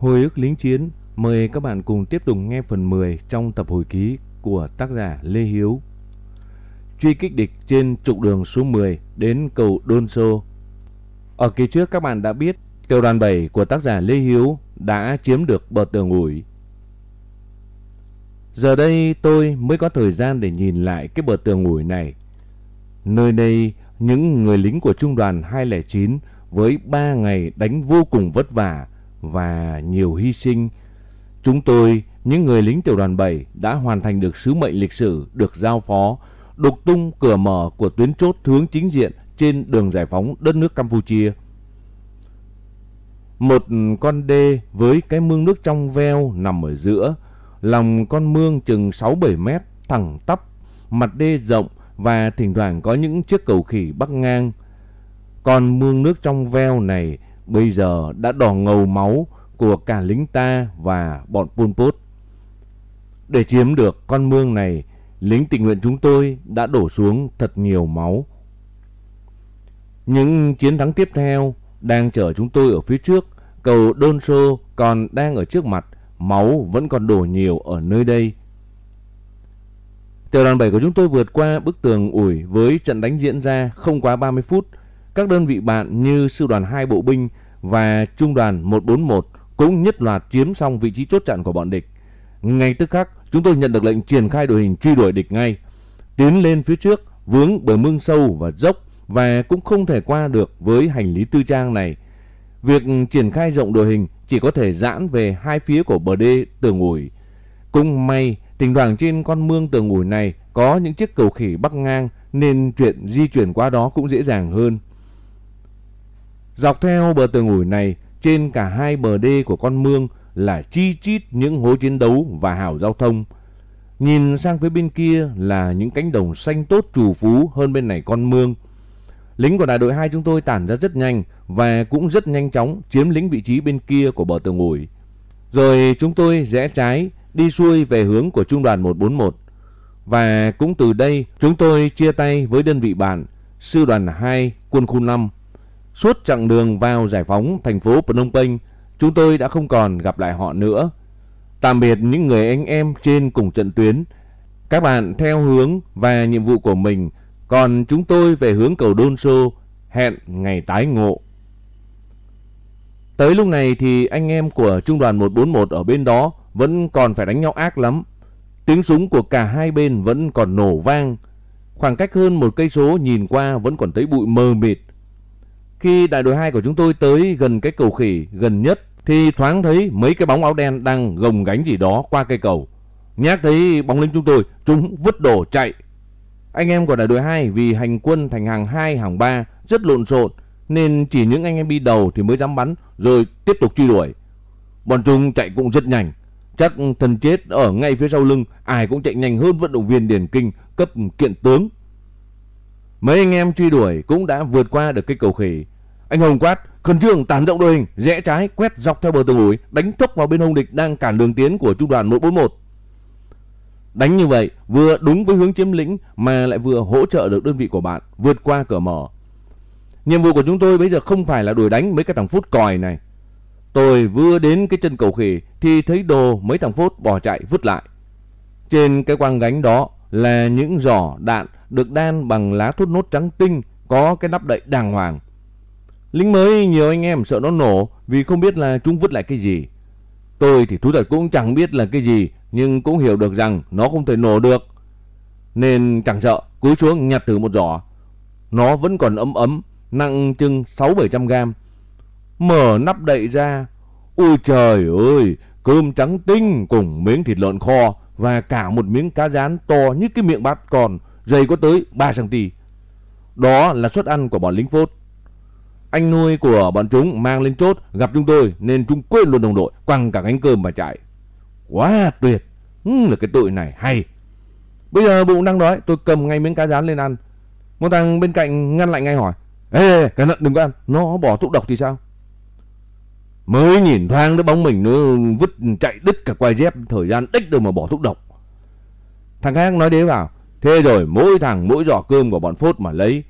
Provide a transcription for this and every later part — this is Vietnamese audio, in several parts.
Hồi ức lính chiến, mời các bạn cùng tiếp tục nghe phần 10 trong tập hồi ký của tác giả Lê Hiếu. Truy kích địch trên trục đường số 10 đến cầu Đôn Sô. Ở kỳ trước các bạn đã biết tiểu đoàn 7 của tác giả Lê Hiếu đã chiếm được bờ tường ủi. Giờ đây tôi mới có thời gian để nhìn lại cái bờ tường ủi này. Nơi đây những người lính của trung đoàn 209 với 3 ngày đánh vô cùng vất vả và nhiều hy sinh. Chúng tôi, những người lính tiểu đoàn 7 đã hoàn thành được sứ mệnh lịch sử được giao phó, đục tung cửa mở của tuyến chốt hướng chính diện trên đường giải phóng đất nước Campuchia. Một con đê với cái mương nước trong veo nằm ở giữa, lòng con mương chừng 6-7 mét thẳng tắp, mặt đê rộng và thỉnh thoảng có những chiếc cầu khỉ bắc ngang. Con mương nước trong veo này bây giờ đã đỏ ngầu máu của cả lính ta và bọn Pol Pot. Để chiếm được con mương này, lính tình nguyện chúng tôi đã đổ xuống thật nhiều máu. Những chiến thắng tiếp theo đang chờ chúng tôi ở phía trước, cầu Don Sô còn đang ở trước mặt, máu vẫn còn đổ nhiều ở nơi đây. Tiểu đoàn 7 của chúng tôi vượt qua bức tường ủi với trận đánh diễn ra không quá 30 phút. Các đơn vị bạn như sư đoàn 2 bộ binh và trung đoàn 141 cũng nhất loạt chiếm xong vị trí chốt chặn của bọn địch. Ngay tức khắc, chúng tôi nhận được lệnh triển khai đội hình truy đuổi địch ngay. Tiến lên phía trước, vướng bởi mương sâu và dốc và cũng không thể qua được với hành lý tư trang này. Việc triển khai rộng đội hình chỉ có thể giãn về hai phía của bờ đê tường ủi. Cũng may, thỉnh thoảng trên con mương tường ủi này có những chiếc cầu khỉ bắc ngang nên chuyện di chuyển qua đó cũng dễ dàng hơn. Dọc theo bờ tường ủi này, trên cả hai bờ đê của con mương là chi chít những hố chiến đấu và hào giao thông. Nhìn sang phía bên kia là những cánh đồng xanh tốt trù phú hơn bên này con mương. Lính của đại đội 2 chúng tôi tản ra rất nhanh và cũng rất nhanh chóng chiếm lĩnh vị trí bên kia của bờ tường ủi. Rồi chúng tôi rẽ trái đi xuôi về hướng của trung đoàn 141. Và cũng từ đây chúng tôi chia tay với đơn vị bạn sư đoàn 2 quân khu 5 Suốt chặng đường vào giải phóng thành phố Phnom Penh, chúng tôi đã không còn gặp lại họ nữa. Tạm biệt những người anh em trên cùng trận tuyến. Các bạn theo hướng và nhiệm vụ của mình, còn chúng tôi về hướng cầu Đôn Sô, hẹn ngày tái ngộ. Tới lúc này thì anh em của trung đoàn 141 ở bên đó vẫn còn phải đánh nhau ác lắm. Tiếng súng của cả hai bên vẫn còn nổ vang. Khoảng cách hơn một cây số nhìn qua vẫn còn thấy bụi mờ mịt. Khi đại đội 2 của chúng tôi tới gần cái cầu khỉ gần nhất thì thoáng thấy mấy cái bóng áo đen đang gồng gánh gì đó qua cây cầu. Nhắc thấy bóng lính chúng tôi, chúng vứt đồ chạy. Anh em của đại đội 2 vì hành quân thành hàng 2, hàng 3 rất lộn xộn nên chỉ những anh em đi đầu thì mới dám bắn rồi tiếp tục truy đuổi. Bọn chúng chạy cũng rất nhanh. Chắc thần chết ở ngay phía sau lưng ai cũng chạy nhanh hơn vận động viên Điền Kinh cấp kiện tướng. Mấy anh em truy đuổi cũng đã vượt qua được cái cầu khỉ anh Hồng quát, khẩn trương tản rộng đội hình, rẽ trái quét dọc theo bờ tường ủi, đánh thốc vào bên hông địch đang cản đường tiến của trung đoàn 141. Đánh như vậy vừa đúng với hướng chiếm lĩnh mà lại vừa hỗ trợ được đơn vị của bạn vượt qua cửa mở. Nhiệm vụ của chúng tôi bây giờ không phải là đuổi đánh mấy cái thằng phút còi này. Tôi vừa đến cái chân cầu khỉ thì thấy đồ mấy thằng phốt bỏ chạy vứt lại. Trên cái quang gánh đó là những giỏ đạn được đan bằng lá thốt nốt trắng tinh có cái nắp đậy đàng hoàng. Lính mới nhiều anh em sợ nó nổ vì không biết là chúng vứt lại cái gì. Tôi thì thú thật cũng chẳng biết là cái gì nhưng cũng hiểu được rằng nó không thể nổ được. Nên chẳng sợ, cúi xuống nhặt thử một giỏ. Nó vẫn còn ấm ấm, nặng chừng 6-700 gram. Mở nắp đậy ra. Ôi trời ơi, cơm trắng tinh cùng miếng thịt lợn kho và cả một miếng cá rán to như cái miệng bát còn, dày có tới 3cm. Đó là suất ăn của bọn lính phốt. Anh nuôi của bọn chúng mang lên chốt gặp chúng tôi nên chúng quên luôn đồng đội, quăng cả gánh cơm mà chạy. Quá tuyệt, ừ, là cái tội này hay. Bây giờ bụng đang đói, tôi cầm ngay miếng cá rán lên ăn. Một thằng bên cạnh ngăn lại ngay hỏi, Ê, cái lợn đừng có ăn, nó bỏ thuốc độc thì sao? Mới nhìn thoáng đứa bóng mình nó vứt chạy đứt cả quai dép thời gian đích đâu mà bỏ thuốc độc. Thằng khác nói đế vào, thế rồi mỗi thằng mỗi giỏ cơm của bọn phốt mà lấy.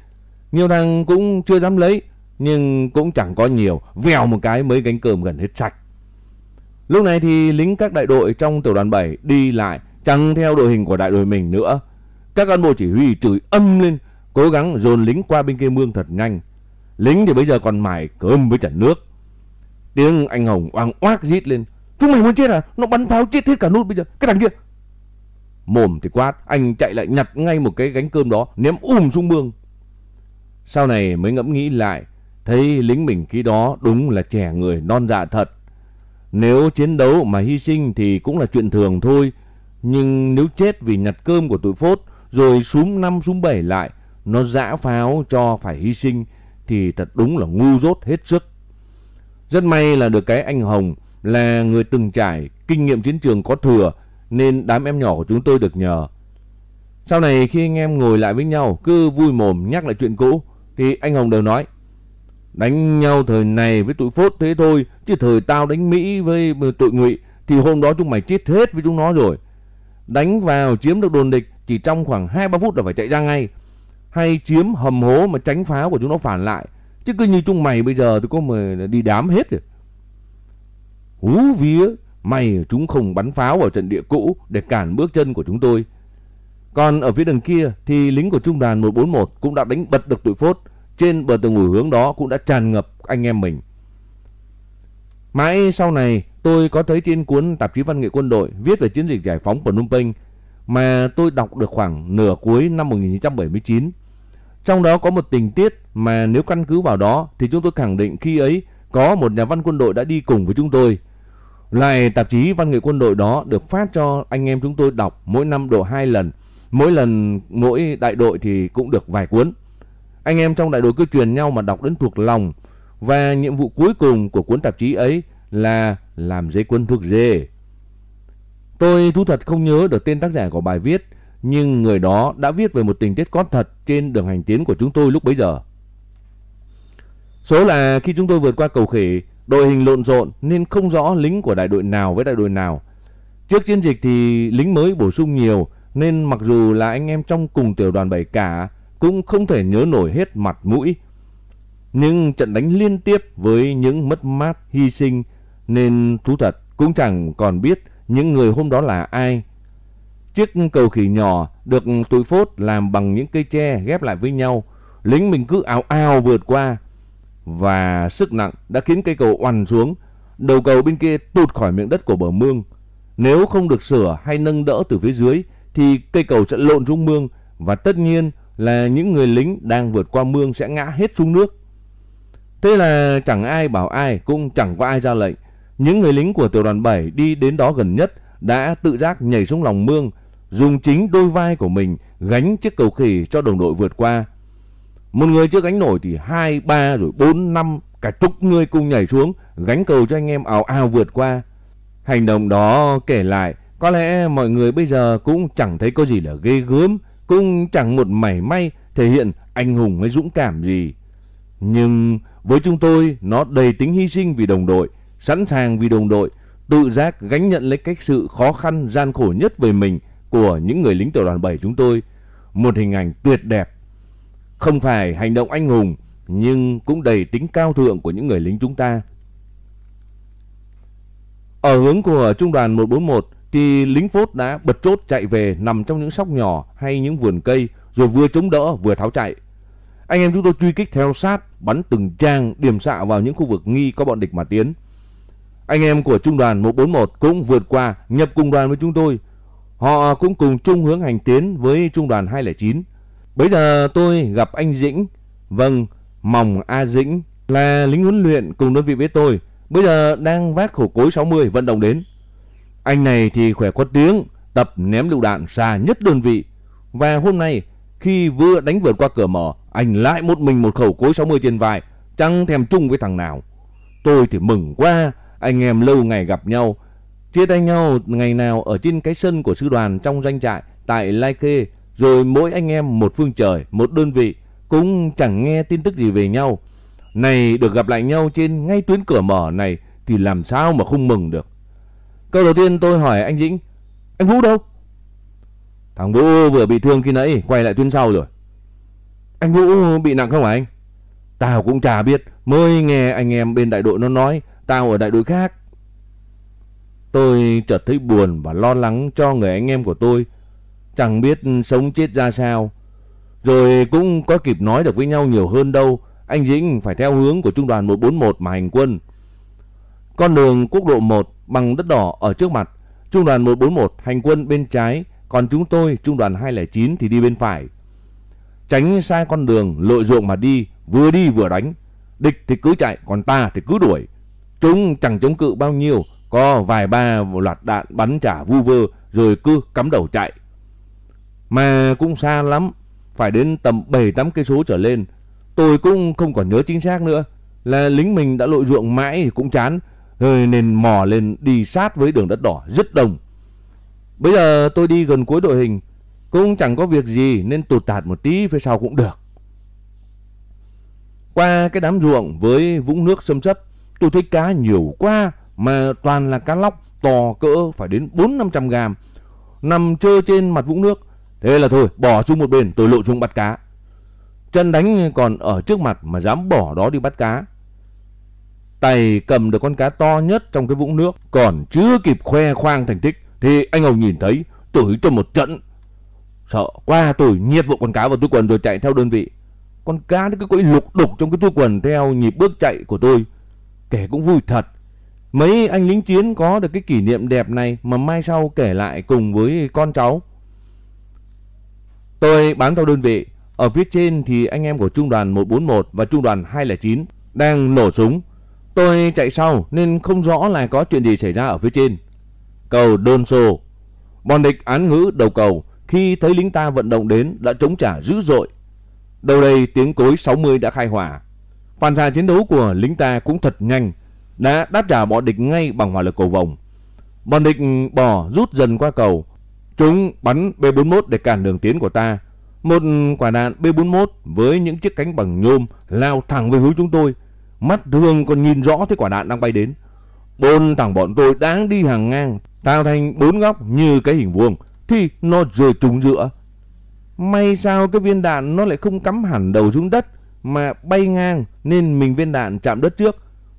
Nhiều thằng cũng chưa dám lấy nhưng cũng chẳng có nhiều, vèo một cái mấy gánh cơm gần hết sạch. Lúc này thì lính các đại đội trong tiểu đoàn 7 đi lại chẳng theo đội hình của đại đội mình nữa. Các cán bộ chỉ huy chửi âm lên, cố gắng dồn lính qua bên kia mương thật nhanh. Lính thì bây giờ còn mải cơm với chả nước. Tiếng anh Hồng oang oác rít lên. Chúng mày muốn chết à? Nó bắn pháo chết hết cả nút bây giờ. Cái thằng kia. Mồm thì quát, anh chạy lại nhặt ngay một cái gánh cơm đó, ném ùm xuống mương. Sau này mới ngẫm nghĩ lại, thấy lính mình khi đó đúng là trẻ người non dạ thật. Nếu chiến đấu mà hy sinh thì cũng là chuyện thường thôi. Nhưng nếu chết vì nhặt cơm của tụi phốt rồi xuống năm xuống bảy lại, nó dã pháo cho phải hy sinh thì thật đúng là ngu dốt hết sức. Rất may là được cái anh Hồng là người từng trải, kinh nghiệm chiến trường có thừa nên đám em nhỏ của chúng tôi được nhờ. Sau này khi anh em ngồi lại với nhau cứ vui mồm nhắc lại chuyện cũ thì anh Hồng đều nói Đánh nhau thời này với tụi phốt thế thôi chứ thời tao đánh Mỹ với tụi ngụy thì hôm đó chúng mày chết hết với chúng nó rồi. Đánh vào chiếm được đồn địch chỉ trong khoảng 2-3 phút là phải chạy ra ngay. Hay chiếm hầm hố mà tránh pháo của chúng nó phản lại. Chứ cứ như chúng mày bây giờ tôi có mà đi đám hết rồi. Hú vía, may chúng không bắn pháo vào trận địa cũ để cản bước chân của chúng tôi. Còn ở phía đằng kia thì lính của trung đoàn 141 cũng đã đánh bật được tụi phốt. Trên bờ tường ngủ hướng đó cũng đã tràn ngập anh em mình. Mãi sau này, tôi có thấy trên cuốn tạp chí văn nghệ quân đội viết về chiến dịch giải phóng của Phnom Penh mà tôi đọc được khoảng nửa cuối năm 1979. Trong đó có một tình tiết mà nếu căn cứ vào đó thì chúng tôi khẳng định khi ấy có một nhà văn quân đội đã đi cùng với chúng tôi. Lại tạp chí văn nghệ quân đội đó được phát cho anh em chúng tôi đọc mỗi năm độ 2 lần. Mỗi lần mỗi đại đội thì cũng được vài cuốn. Anh em trong đại đội cứ truyền nhau mà đọc đến thuộc lòng. Và nhiệm vụ cuối cùng của cuốn tạp chí ấy là làm giấy quân thuộc dê. Tôi thú thật không nhớ được tên tác giả của bài viết, nhưng người đó đã viết về một tình tiết có thật trên đường hành tiến của chúng tôi lúc bấy giờ. Số là khi chúng tôi vượt qua cầu khỉ, đội hình lộn rộn nên không rõ lính của đại đội nào với đại đội nào. Trước chiến dịch thì lính mới bổ sung nhiều nên mặc dù là anh em trong cùng tiểu đoàn 7 cả cũng không thể nhớ nổi hết mặt mũi. Nhưng trận đánh liên tiếp với những mất mát, hy sinh nên thú thật cũng chẳng còn biết những người hôm đó là ai. Chiếc cầu khỉ nhỏ được tụi phốt làm bằng những cây tre ghép lại với nhau. Lính mình cứ ào ào vượt qua. Và sức nặng đã khiến cây cầu oằn xuống. Đầu cầu bên kia tụt khỏi miệng đất của bờ mương. Nếu không được sửa hay nâng đỡ từ phía dưới thì cây cầu sẽ lộn xuống mương. Và tất nhiên là những người lính đang vượt qua mương sẽ ngã hết xuống nước. Thế là chẳng ai bảo ai cũng chẳng có ai ra lệnh. Những người lính của tiểu đoàn 7 đi đến đó gần nhất đã tự giác nhảy xuống lòng mương, dùng chính đôi vai của mình gánh chiếc cầu khỉ cho đồng đội vượt qua. Một người chưa gánh nổi thì hai, ba rồi bốn, năm, cả chục người cùng nhảy xuống gánh cầu cho anh em ảo ảo vượt qua. Hành động đó kể lại, có lẽ mọi người bây giờ cũng chẳng thấy có gì là ghê gớm, cũng chẳng một mảy may thể hiện anh hùng hay dũng cảm gì. Nhưng với chúng tôi, nó đầy tính hy sinh vì đồng đội, sẵn sàng vì đồng đội, tự giác gánh nhận lấy cách sự khó khăn gian khổ nhất về mình của những người lính tiểu đoàn 7 chúng tôi. Một hình ảnh tuyệt đẹp. Không phải hành động anh hùng, nhưng cũng đầy tính cao thượng của những người lính chúng ta. Ở hướng của trung đoàn 141 thì lính phốt đã bật chốt chạy về nằm trong những sóc nhỏ hay những vườn cây rồi vừa chống đỡ vừa tháo chạy. Anh em chúng tôi truy kích theo sát, bắn từng trang điểm xạ vào những khu vực nghi có bọn địch mà tiến. Anh em của trung đoàn 141 cũng vượt qua nhập cùng đoàn với chúng tôi. Họ cũng cùng chung hướng hành tiến với trung đoàn 209. Bây giờ tôi gặp anh Dĩnh, vâng, Mỏng A Dĩnh là lính huấn luyện cùng đơn vị với tôi. Bây giờ đang vác khẩu cối 60 vận động đến. Anh này thì khỏe có tiếng, tập ném lựu đạn xa nhất đơn vị. Và hôm nay khi vừa đánh vượt qua cửa mở, anh lại một mình một khẩu cối 60 trên vai, chẳng thèm chung với thằng nào. Tôi thì mừng quá, anh em lâu ngày gặp nhau, chia tay nhau ngày nào ở trên cái sân của sư đoàn trong doanh trại tại Lai Khê, rồi mỗi anh em một phương trời, một đơn vị, cũng chẳng nghe tin tức gì về nhau. Này được gặp lại nhau trên ngay tuyến cửa mở này thì làm sao mà không mừng được. Câu đầu tiên tôi hỏi anh Dĩnh, anh Vũ đâu? Thằng Vũ vừa bị thương khi nãy, quay lại tuyến sau rồi. Anh Vũ bị nặng không hả anh? Tao cũng chả biết, mới nghe anh em bên đại đội nó nói, tao ở đại đội khác. Tôi chợt thấy buồn và lo lắng cho người anh em của tôi. Chẳng biết sống chết ra sao. Rồi cũng có kịp nói được với nhau nhiều hơn đâu. Anh Dĩnh phải theo hướng của trung đoàn 141 mà hành quân. Con đường quốc lộ 1 bằng đất đỏ ở trước mặt. Trung đoàn 141 hành quân bên trái. Còn chúng tôi, trung đoàn 209 thì đi bên phải. Tránh sai con đường, lội ruộng mà đi. Vừa đi vừa đánh. Địch thì cứ chạy, còn ta thì cứ đuổi. Chúng chẳng chống cự bao nhiêu. Có vài ba loạt đạn bắn trả vu vơ rồi cứ cắm đầu chạy. Mà cũng xa lắm, phải đến tầm 7-8 cây số trở lên. Tôi cũng không còn nhớ chính xác nữa. Là lính mình đã lội ruộng mãi thì cũng chán, rồi nên mò lên đi sát với đường đất đỏ rất đông. Bây giờ tôi đi gần cuối đội hình, cũng chẳng có việc gì nên tụt tạt một tí phía sau cũng được. Qua cái đám ruộng với vũng nước xâm chấp, tôi thấy cá nhiều quá mà toàn là cá lóc to cỡ phải đến 4-500 gram nằm trơ trên mặt vũng nước. Thế là thôi, bỏ xuống một bên, tôi lội xuống bắt cá. Chân đánh còn ở trước mặt mà dám bỏ đó đi bắt cá. Tay cầm được con cá to nhất trong cái vũng nước, còn chưa kịp khoe khoang thành tích thì anh Hồng nhìn thấy chửi cho một trận. Sợ quá tôi nhiệt vụ con cá vào túi quần rồi chạy theo đơn vị. Con cá nó cứ quẫy lục đục trong cái túi quần theo nhịp bước chạy của tôi. Kể cũng vui thật. Mấy anh lính chiến có được cái kỷ niệm đẹp này mà mai sau kể lại cùng với con cháu. Tôi bám theo đơn vị. Ở phía trên thì anh em của trung đoàn 141 và trung đoàn 209 đang nổ súng. Tôi chạy sau nên không rõ là có chuyện gì xảy ra ở phía trên. Cầu Đôn Sô Bọn địch án ngữ đầu cầu khi thấy lính ta vận động đến đã chống trả dữ dội. Đầu đây tiếng cối 60 đã khai hỏa. Phản xạ chiến đấu của lính ta cũng thật nhanh, đã đáp trả bọn địch ngay bằng hỏa lực cầu vòng Bọn địch bỏ rút dần qua cầu. Chúng bắn B-41 để cản đường tiến của ta. Một quả đạn B-41 với những chiếc cánh bằng nhôm lao thẳng về hướng chúng tôi. Mắt thường còn nhìn rõ thấy quả đạn đang bay đến. Bốn thằng bọn tôi đang đi hàng ngang, tạo thành bốn góc như cái hình vuông, thì nó rơi trúng giữa. May sao cái viên đạn nó lại không cắm hẳn đầu xuống đất, mà bay ngang nên mình viên đạn chạm đất trước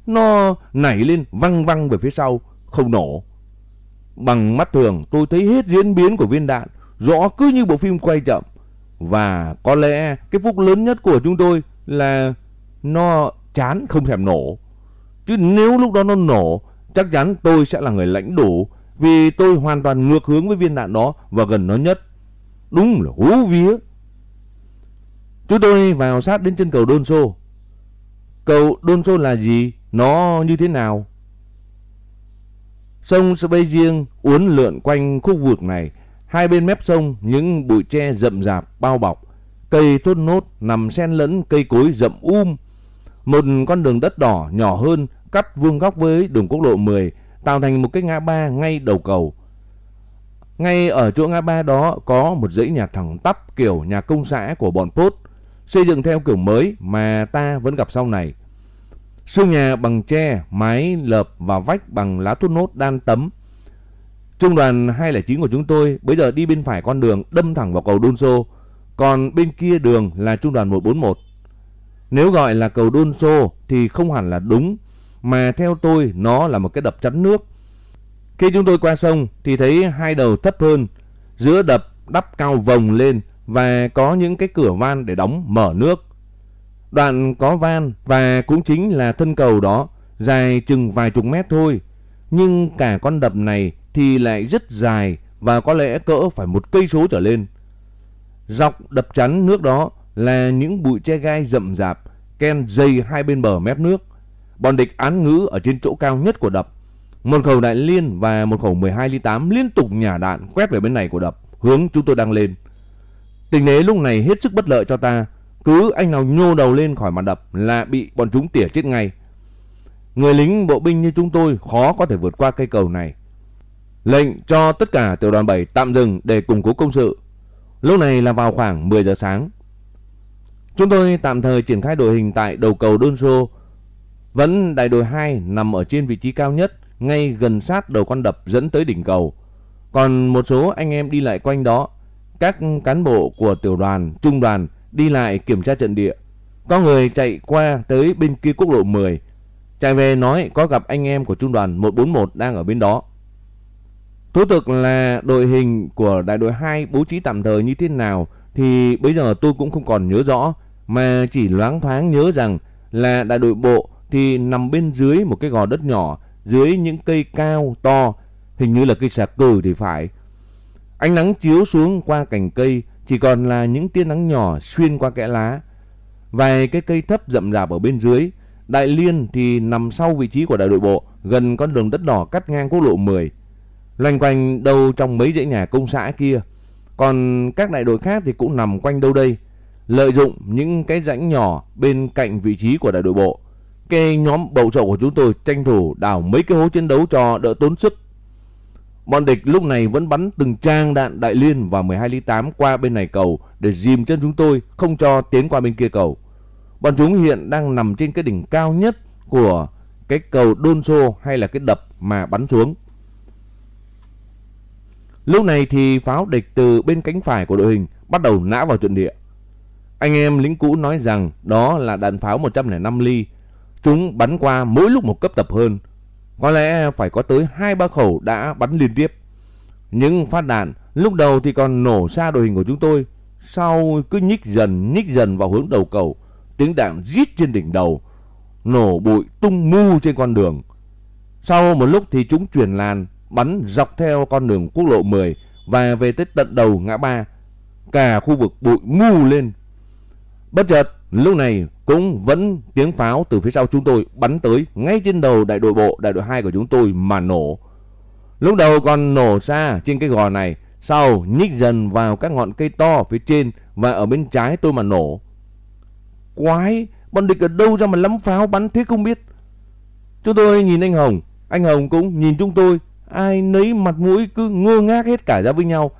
nó nảy lên văng văng về phía sau, không nổ. Bằng mắt thường tôi thấy hết diễn biến của viên đạn, rõ cứ như bộ phim quay chậm. Và có lẽ cái phúc lớn nhất của chúng tôi là nó chán không thèm nổ. Chứ nếu lúc đó nó nổ, chắc chắn tôi sẽ là người lãnh đủ vì tôi hoàn toàn ngược hướng với viên đạn đó và gần nó nhất. Đúng là hú vía. Chúng tôi vào sát đến chân cầu Đôn Xô. Cầu Đôn Xô là gì? Nó như thế nào? Sông Sbejiang uốn lượn quanh khu vực này. Hai bên mép sông những bụi tre rậm rạp bao bọc. Cây thốt nốt nằm xen lẫn cây cối rậm um. Một con đường đất đỏ nhỏ hơn cắt vuông góc với đường quốc lộ 10 tạo thành một cái ngã ba ngay đầu cầu. Ngay ở chỗ ngã ba đó có một dãy nhà thẳng tắp kiểu nhà công xã của bọn Pốt, xây dựng theo kiểu mới mà ta vẫn gặp sau này. Xương nhà bằng tre, mái lợp và vách bằng lá thốt nốt đan tấm. Trung đoàn 209 của chúng tôi bây giờ đi bên phải con đường đâm thẳng vào cầu Đôn Xô, còn bên kia đường là trung đoàn 141. Nếu gọi là cầu Đôn Xô thì không hẳn là đúng, mà theo tôi nó là một cái đập chắn nước. Khi chúng tôi qua sông thì thấy hai đầu thấp hơn, giữa đập đắp cao vồng lên và có những cái cửa van để đóng mở nước. Đoạn có van và cũng chính là thân cầu đó, dài chừng vài chục mét thôi. Nhưng cả con đập này thì lại rất dài và có lẽ cỡ phải một cây số trở lên. Dọc đập chắn nước đó là những bụi tre gai rậm rạp, ken dây hai bên bờ mép nước. Bọn địch án ngữ ở trên chỗ cao nhất của đập. Một khẩu đại liên và một khẩu 12 ly 8 liên tục nhả đạn quét về bên này của đập, hướng chúng tôi đang lên. Tình thế lúc này hết sức bất lợi cho ta, cứ anh nào nhô đầu lên khỏi mặt đập là bị bọn chúng tỉa chết ngay. Người lính bộ binh như chúng tôi khó có thể vượt qua cây cầu này. Lệnh cho tất cả tiểu đoàn 7 tạm dừng để củng cố công sự. Lúc này là vào khoảng 10 giờ sáng. Chúng tôi tạm thời triển khai đội hình tại đầu cầu Đôn Vẫn đại đội 2 nằm ở trên vị trí cao nhất, ngay gần sát đầu con đập dẫn tới đỉnh cầu. Còn một số anh em đi lại quanh đó, các cán bộ của tiểu đoàn, trung đoàn đi lại kiểm tra trận địa. Có người chạy qua tới bên kia quốc lộ 10, chạy về nói có gặp anh em của trung đoàn 141 đang ở bên đó. Thú thực là đội hình của đại đội 2 bố trí tạm thời như thế nào thì bây giờ tôi cũng không còn nhớ rõ mà chỉ loáng thoáng nhớ rằng là đại đội bộ thì nằm bên dưới một cái gò đất nhỏ dưới những cây cao to hình như là cây sạc cừ thì phải. Ánh nắng chiếu xuống qua cành cây chỉ còn là những tia nắng nhỏ xuyên qua kẽ lá. Vài cái cây thấp rậm rạp ở bên dưới. Đại Liên thì nằm sau vị trí của đại đội bộ, gần con đường đất đỏ cắt ngang quốc lộ 10. Loanh quanh đâu trong mấy dãy nhà công xã kia. Còn các đại đội khác thì cũng nằm quanh đâu đây. Lợi dụng những cái rãnh nhỏ bên cạnh vị trí của đại đội bộ. Cái nhóm bầu trậu của chúng tôi tranh thủ đào mấy cái hố chiến đấu cho đỡ tốn sức. Bọn địch lúc này vẫn bắn từng trang đạn đại liên và 12 ly 8 qua bên này cầu để dìm chân chúng tôi, không cho tiến qua bên kia cầu. Bọn chúng hiện đang nằm trên cái đỉnh cao nhất của cái cầu đôn xô hay là cái đập mà bắn xuống. Lúc này thì pháo địch từ bên cánh phải của đội hình bắt đầu nã vào trận địa. Anh em lính cũ nói rằng đó là đạn pháo 105 ly. Chúng bắn qua mỗi lúc một cấp tập hơn. Có lẽ phải có tới 2-3 khẩu đã bắn liên tiếp. Những phát đạn lúc đầu thì còn nổ xa đội hình của chúng tôi. Sau cứ nhích dần nhích dần vào hướng đầu cầu. Tiếng đạn rít trên đỉnh đầu. Nổ bụi tung mu trên con đường. Sau một lúc thì chúng chuyển làn, bắn dọc theo con đường quốc lộ 10 và về tới tận đầu ngã ba. Cả khu vực bụi mu lên. Bất chợt, lúc này cũng vẫn tiếng pháo từ phía sau chúng tôi bắn tới ngay trên đầu đại đội bộ, đại đội 2 của chúng tôi mà nổ. Lúc đầu còn nổ xa trên cái gò này, sau nhích dần vào các ngọn cây to phía trên và ở bên trái tôi mà nổ. Quái, bọn địch ở đâu ra mà lắm pháo bắn thế không biết. Chúng tôi nhìn anh Hồng, anh Hồng cũng nhìn chúng tôi ai nấy mặt mũi cứ ngơ ngác hết cả ra với nhau.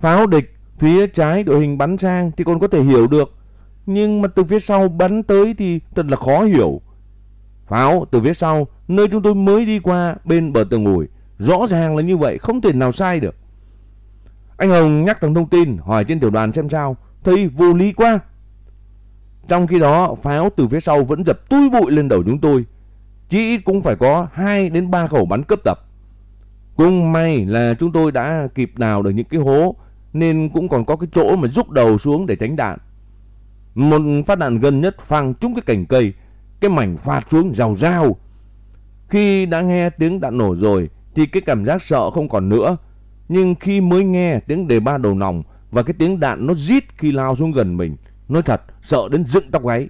Pháo địch phía trái đội hình bắn sang thì còn có thể hiểu được, nhưng mà từ phía sau bắn tới thì thật là khó hiểu. Pháo từ phía sau, nơi chúng tôi mới đi qua bên bờ tường ngồi. rõ ràng là như vậy, không thể nào sai được. Anh Hồng nhắc thằng thông tin, hỏi trên tiểu đoàn xem sao, thấy vô lý quá. Trong khi đó, pháo từ phía sau vẫn dập tui bụi lên đầu chúng tôi chỉ cũng phải có 2 đến 3 khẩu bắn cấp tập. Cũng may là chúng tôi đã kịp đào được những cái hố nên cũng còn có cái chỗ mà rút đầu xuống để tránh đạn. Một phát đạn gần nhất phang trúng cái cành cây, cái mảnh phạt xuống rào rào. Khi đã nghe tiếng đạn nổ rồi thì cái cảm giác sợ không còn nữa. Nhưng khi mới nghe tiếng đề ba đầu nòng và cái tiếng đạn nó rít khi lao xuống gần mình, nói thật sợ đến dựng tóc gáy.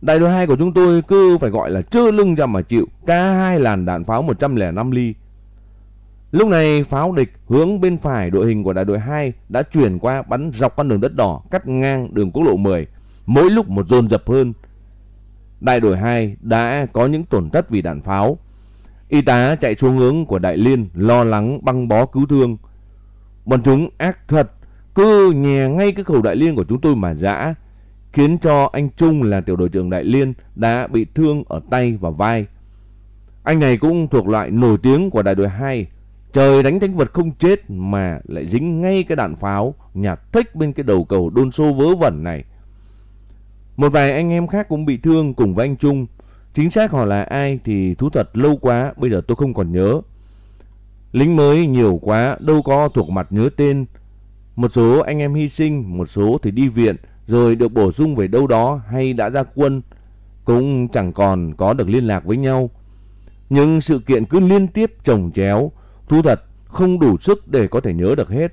Đại đội 2 của chúng tôi cứ phải gọi là trơ lưng ra mà chịu cả hai làn đạn pháo 105 ly. Lúc này pháo địch hướng bên phải đội hình của đại đội 2 đã chuyển qua bắn dọc con đường đất đỏ cắt ngang đường quốc lộ 10, mỗi lúc một dồn dập hơn. Đại đội 2 đã có những tổn thất vì đạn pháo. Y tá chạy xuống hướng của Đại Liên lo lắng băng bó cứu thương. Bọn chúng ác thật, cứ nhè ngay cái khẩu Đại Liên của chúng tôi mà dã khiến cho anh Trung là tiểu đội trưởng Đại Liên đã bị thương ở tay và vai. Anh này cũng thuộc loại nổi tiếng của đại đội 2. Trời đánh thánh vật không chết mà lại dính ngay cái đạn pháo nhạt thích bên cái đầu cầu đôn xô vớ vẩn này. Một vài anh em khác cũng bị thương cùng với anh Trung. Chính xác họ là ai thì thú thật lâu quá, bây giờ tôi không còn nhớ. Lính mới nhiều quá, đâu có thuộc mặt nhớ tên. Một số anh em hy sinh, một số thì đi viện, rồi được bổ sung về đâu đó hay đã ra quân, cũng chẳng còn có được liên lạc với nhau. Nhưng sự kiện cứ liên tiếp trồng chéo, Thú thật không đủ sức để có thể nhớ được hết.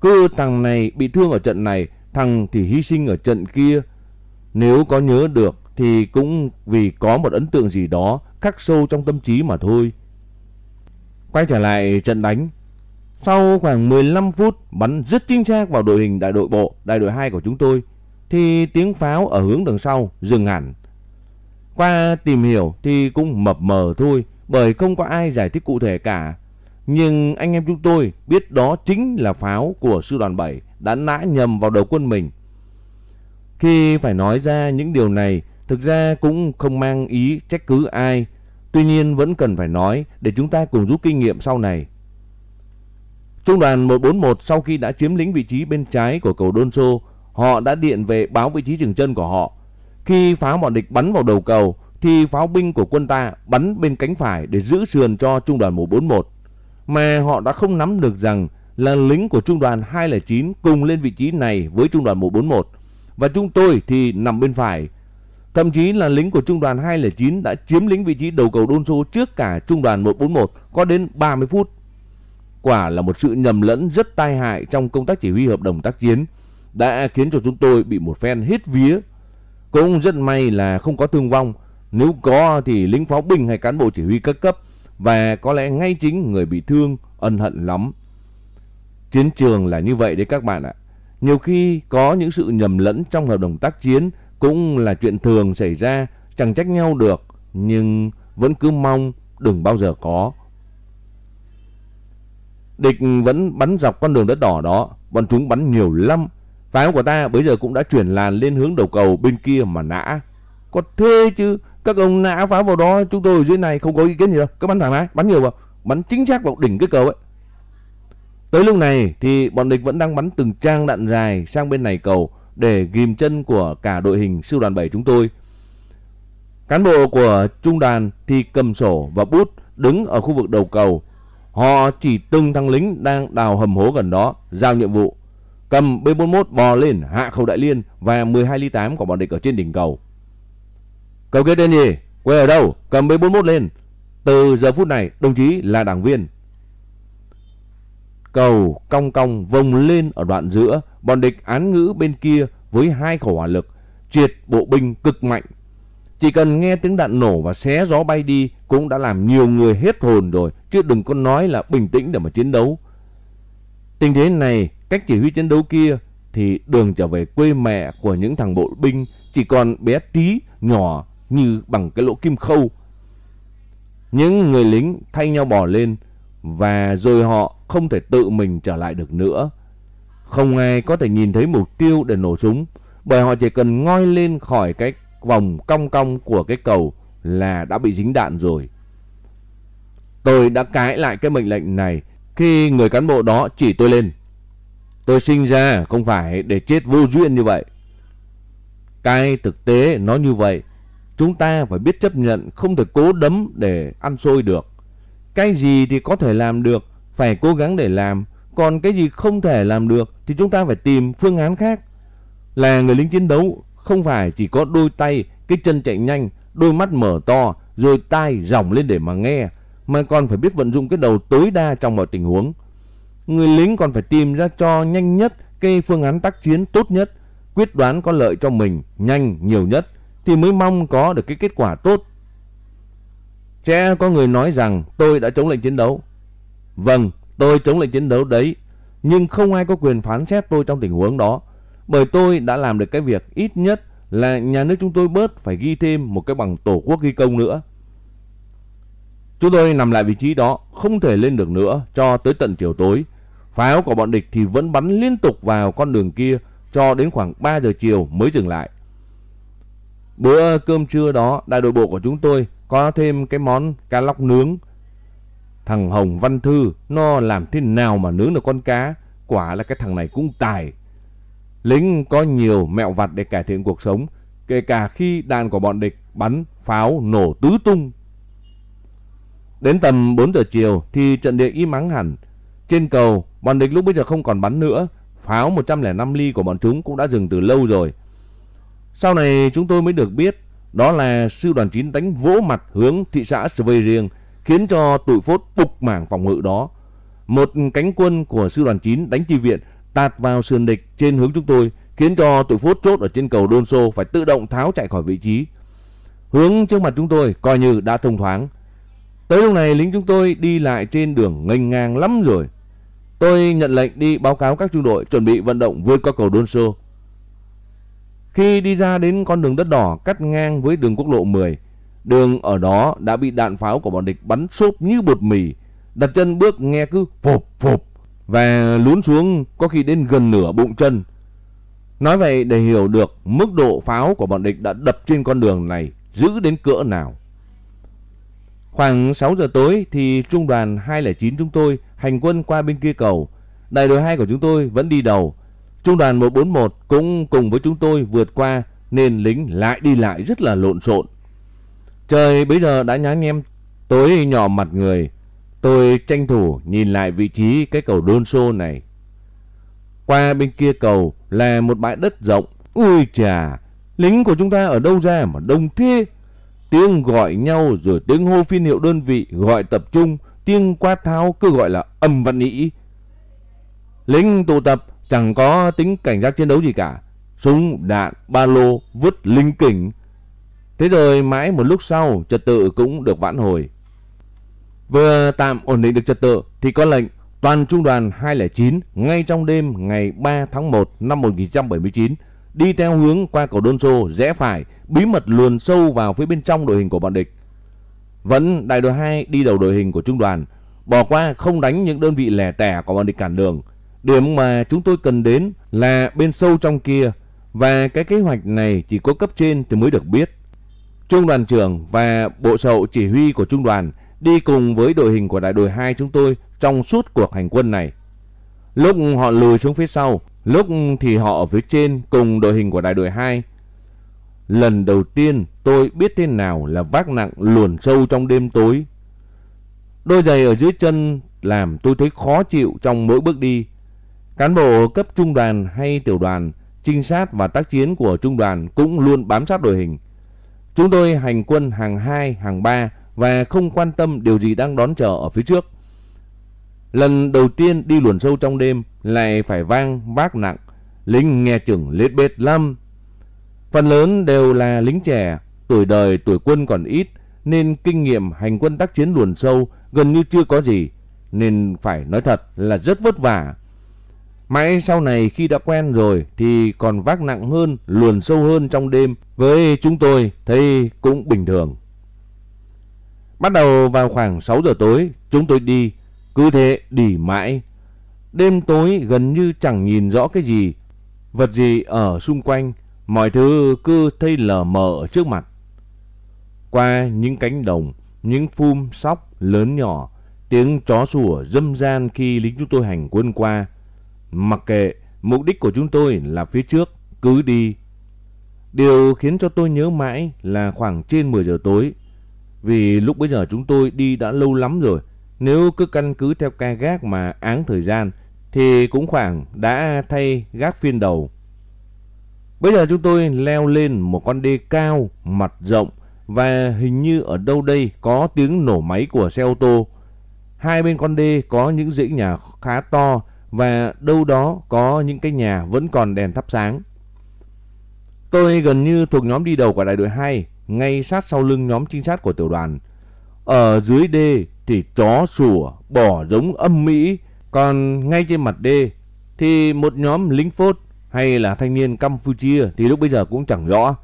Cứ thằng này bị thương ở trận này, thằng thì hy sinh ở trận kia. Nếu có nhớ được thì cũng vì có một ấn tượng gì đó khắc sâu trong tâm trí mà thôi. Quay trở lại trận đánh. Sau khoảng 15 phút bắn rất chính xác vào đội hình đại đội bộ, đại đội 2 của chúng tôi thì tiếng pháo ở hướng đằng sau dừng hẳn. Qua tìm hiểu thì cũng mập mờ thôi bởi không có ai giải thích cụ thể cả. Nhưng anh em chúng tôi biết đó chính là pháo của sư đoàn 7 đã nã nhầm vào đầu quân mình. Khi phải nói ra những điều này, thực ra cũng không mang ý trách cứ ai. Tuy nhiên vẫn cần phải nói để chúng ta cùng rút kinh nghiệm sau này. Trung đoàn 141 sau khi đã chiếm lĩnh vị trí bên trái của cầu Đôn Sô Họ đã điện về báo vị trí dừng chân của họ. Khi pháo bọn địch bắn vào đầu cầu, thì pháo binh của quân ta bắn bên cánh phải để giữ sườn cho trung đoàn 141 mà họ đã không nắm được rằng là lính của trung đoàn 209 cùng lên vị trí này với trung đoàn 141 và chúng tôi thì nằm bên phải. Thậm chí là lính của trung đoàn 209 đã chiếm lĩnh vị trí đầu cầu Đôn Xô trước cả trung đoàn 141 có đến 30 phút. Quả là một sự nhầm lẫn rất tai hại trong công tác chỉ huy hợp đồng tác chiến đã khiến cho chúng tôi bị một phen hết vía. Cũng rất may là không có thương vong, nếu có thì lính pháo binh hay cán bộ chỉ huy các cấp và có lẽ ngay chính người bị thương ân hận lắm. Chiến trường là như vậy đấy các bạn ạ. Nhiều khi có những sự nhầm lẫn trong hợp đồng tác chiến cũng là chuyện thường xảy ra, chẳng trách nhau được, nhưng vẫn cứ mong đừng bao giờ có. Địch vẫn bắn dọc con đường đất đỏ đó, bọn chúng bắn nhiều lắm. Pháo của ta bây giờ cũng đã chuyển làn lên hướng đầu cầu bên kia mà nã. Có thế chứ, các ông nã pháo vào đó, chúng tôi ở dưới này không có ý kiến gì đâu. Cứ bắn thoải mái, bắn nhiều vào, bắn chính xác vào đỉnh cái cầu ấy. Tới lúc này thì bọn địch vẫn đang bắn từng trang đạn dài sang bên này cầu để ghim chân của cả đội hình sư đoàn 7 chúng tôi. Cán bộ của trung đoàn thì cầm sổ và bút đứng ở khu vực đầu cầu. Họ chỉ từng thằng lính đang đào hầm hố gần đó, giao nhiệm vụ. Cầm B41 bò lên hạ khẩu đại liên và 12 ly 8 của bọn địch ở trên đỉnh cầu. Cầu kia tên gì? Quê ở đâu? Cầm B41 lên. Từ giờ phút này, đồng chí là đảng viên, Cầu cong cong vông lên ở đoạn giữa, bọn địch án ngữ bên kia với hai khẩu hỏa lực, triệt bộ binh cực mạnh. Chỉ cần nghe tiếng đạn nổ và xé gió bay đi cũng đã làm nhiều người hết hồn rồi, chứ đừng có nói là bình tĩnh để mà chiến đấu. Tình thế này, cách chỉ huy chiến đấu kia thì đường trở về quê mẹ của những thằng bộ binh chỉ còn bé tí, nhỏ như bằng cái lỗ kim khâu. Những người lính thay nhau bỏ lên và rồi họ không thể tự mình trở lại được nữa. Không ai có thể nhìn thấy mục tiêu để nổ súng, bởi họ chỉ cần ngoi lên khỏi cái vòng cong cong của cái cầu là đã bị dính đạn rồi. Tôi đã cãi lại cái mệnh lệnh này khi người cán bộ đó chỉ tôi lên. Tôi sinh ra không phải để chết vô duyên như vậy. Cái thực tế nó như vậy, chúng ta phải biết chấp nhận không thể cố đấm để ăn xôi được. Cái gì thì có thể làm được phải cố gắng để làm, còn cái gì không thể làm được thì chúng ta phải tìm phương án khác. Là người lính chiến đấu không phải chỉ có đôi tay, cái chân chạy nhanh, đôi mắt mở to, rồi tai ròng lên để mà nghe, mà còn phải biết vận dụng cái đầu tối đa trong mọi tình huống. Người lính còn phải tìm ra cho nhanh nhất cái phương án tác chiến tốt nhất, quyết đoán có lợi cho mình nhanh nhiều nhất thì mới mong có được cái kết quả tốt. Sẽ có người nói rằng tôi đã chống lệnh chiến đấu. Vâng, tôi chống lệnh chiến đấu đấy, nhưng không ai có quyền phán xét tôi trong tình huống đó, bởi tôi đã làm được cái việc ít nhất là nhà nước chúng tôi bớt phải ghi thêm một cái bằng tổ quốc ghi công nữa. Chúng tôi nằm lại vị trí đó, không thể lên được nữa cho tới tận chiều tối. Pháo của bọn địch thì vẫn bắn liên tục vào con đường kia cho đến khoảng 3 giờ chiều mới dừng lại. Bữa cơm trưa đó, đại đội bộ của chúng tôi có thêm cái món cá lóc nướng Thằng Hồng Văn Thư nó làm thế nào mà nướng được con cá, quả là cái thằng này cũng tài. Lính có nhiều mẹo vặt để cải thiện cuộc sống, kể cả khi đạn của bọn địch bắn pháo nổ tứ tung. Đến tầm 4 giờ chiều thì trận địa im ắng hẳn. Trên cầu, bọn địch lúc bây giờ không còn bắn nữa, pháo 105 ly của bọn chúng cũng đã dừng từ lâu rồi. Sau này chúng tôi mới được biết đó là sư đoàn 9 đánh vỗ mặt hướng thị xã Svei riêng khiến cho tụi phốt bục mảng phòng ngự đó. Một cánh quân của sư đoàn 9 đánh chi viện tạt vào sườn địch trên hướng chúng tôi, khiến cho tụi phốt chốt ở trên cầu Đôn Sô phải tự động tháo chạy khỏi vị trí. Hướng trước mặt chúng tôi coi như đã thông thoáng. Tới lúc này lính chúng tôi đi lại trên đường nghênh ngang lắm rồi. Tôi nhận lệnh đi báo cáo các trung đội chuẩn bị vận động vượt qua cầu Đôn Sô. Khi đi ra đến con đường đất đỏ cắt ngang với đường quốc lộ 10, Đường ở đó đã bị đạn pháo của bọn địch bắn xốp như bột mì. Đặt chân bước nghe cứ phộp phộp và lún xuống có khi đến gần nửa bụng chân. Nói vậy để hiểu được mức độ pháo của bọn địch đã đập trên con đường này giữ đến cỡ nào. Khoảng 6 giờ tối thì trung đoàn 209 chúng tôi hành quân qua bên kia cầu. Đại đội 2 của chúng tôi vẫn đi đầu. Trung đoàn 141 cũng cùng với chúng tôi vượt qua nên lính lại đi lại rất là lộn xộn. Trời bây giờ đã nhá nhem tối nhỏ mặt người. Tôi tranh thủ nhìn lại vị trí cái cầu đôn xô này. Qua bên kia cầu là một bãi đất rộng. Ui chà, lính của chúng ta ở đâu ra mà đông thế? Tiếng gọi nhau rồi tiếng hô phiên hiệu đơn vị gọi tập trung, tiếng quát tháo cứ gọi là âm văn nĩ. Lính tụ tập chẳng có tính cảnh giác chiến đấu gì cả. Súng, đạn, ba lô, vứt linh kỉnh. Thế rồi mãi một lúc sau trật tự cũng được vãn hồi. Vừa tạm ổn định được trật tự thì có lệnh toàn trung đoàn 209 ngay trong đêm ngày 3 tháng 1 năm 1979 đi theo hướng qua cầu Đôn Xô rẽ phải bí mật luồn sâu vào phía bên trong đội hình của bọn địch. Vẫn đại đội 2 đi đầu đội hình của trung đoàn bỏ qua không đánh những đơn vị lẻ tẻ của bọn địch cản đường. Điểm mà chúng tôi cần đến là bên sâu trong kia và cái kế hoạch này chỉ có cấp trên thì mới được biết. Trung đoàn trưởng và bộ sậu chỉ huy của trung đoàn đi cùng với đội hình của đại đội 2 chúng tôi trong suốt cuộc hành quân này. Lúc họ lùi xuống phía sau, lúc thì họ ở phía trên cùng đội hình của đại đội 2. Lần đầu tiên tôi biết thế nào là vác nặng luồn sâu trong đêm tối. Đôi giày ở dưới chân làm tôi thấy khó chịu trong mỗi bước đi. Cán bộ cấp trung đoàn hay tiểu đoàn, trinh sát và tác chiến của trung đoàn cũng luôn bám sát đội hình. Chúng tôi hành quân hàng 2, hàng 3 và không quan tâm điều gì đang đón chờ ở phía trước. Lần đầu tiên đi luồn sâu trong đêm lại phải vang vác nặng, lính nghe chừng lết bết lắm. Phần lớn đều là lính trẻ, tuổi đời tuổi quân còn ít nên kinh nghiệm hành quân tác chiến luồn sâu gần như chưa có gì, nên phải nói thật là rất vất vả. Mãi sau này khi đã quen rồi thì còn vác nặng hơn, luồn sâu hơn trong đêm. Với chúng tôi thấy cũng bình thường. Bắt đầu vào khoảng 6 giờ tối, chúng tôi đi, cứ thế đi mãi. Đêm tối gần như chẳng nhìn rõ cái gì, vật gì ở xung quanh, mọi thứ cứ thấy lờ mờ trước mặt. Qua những cánh đồng, những phum sóc lớn nhỏ, tiếng chó sủa dâm gian khi lính chúng tôi hành quân qua. Mặc kệ, mục đích của chúng tôi là phía trước, cứ đi. Điều khiến cho tôi nhớ mãi là khoảng trên 10 giờ tối, vì lúc bấy giờ chúng tôi đi đã lâu lắm rồi. Nếu cứ căn cứ theo ca gác mà áng thời gian thì cũng khoảng đã thay gác phiên đầu. Bây giờ chúng tôi leo lên một con đê cao, mặt rộng và hình như ở đâu đây có tiếng nổ máy của xe ô tô. Hai bên con đê có những dãy nhà khá to và đâu đó có những cái nhà vẫn còn đèn thắp sáng. Tôi gần như thuộc nhóm đi đầu của đại đội 2 ngay sát sau lưng nhóm trinh sát của tiểu đoàn. Ở dưới đê thì chó sủa, bỏ giống âm mỹ, còn ngay trên mặt đê thì một nhóm lính phốt hay là thanh niên Campuchia thì lúc bây giờ cũng chẳng rõ.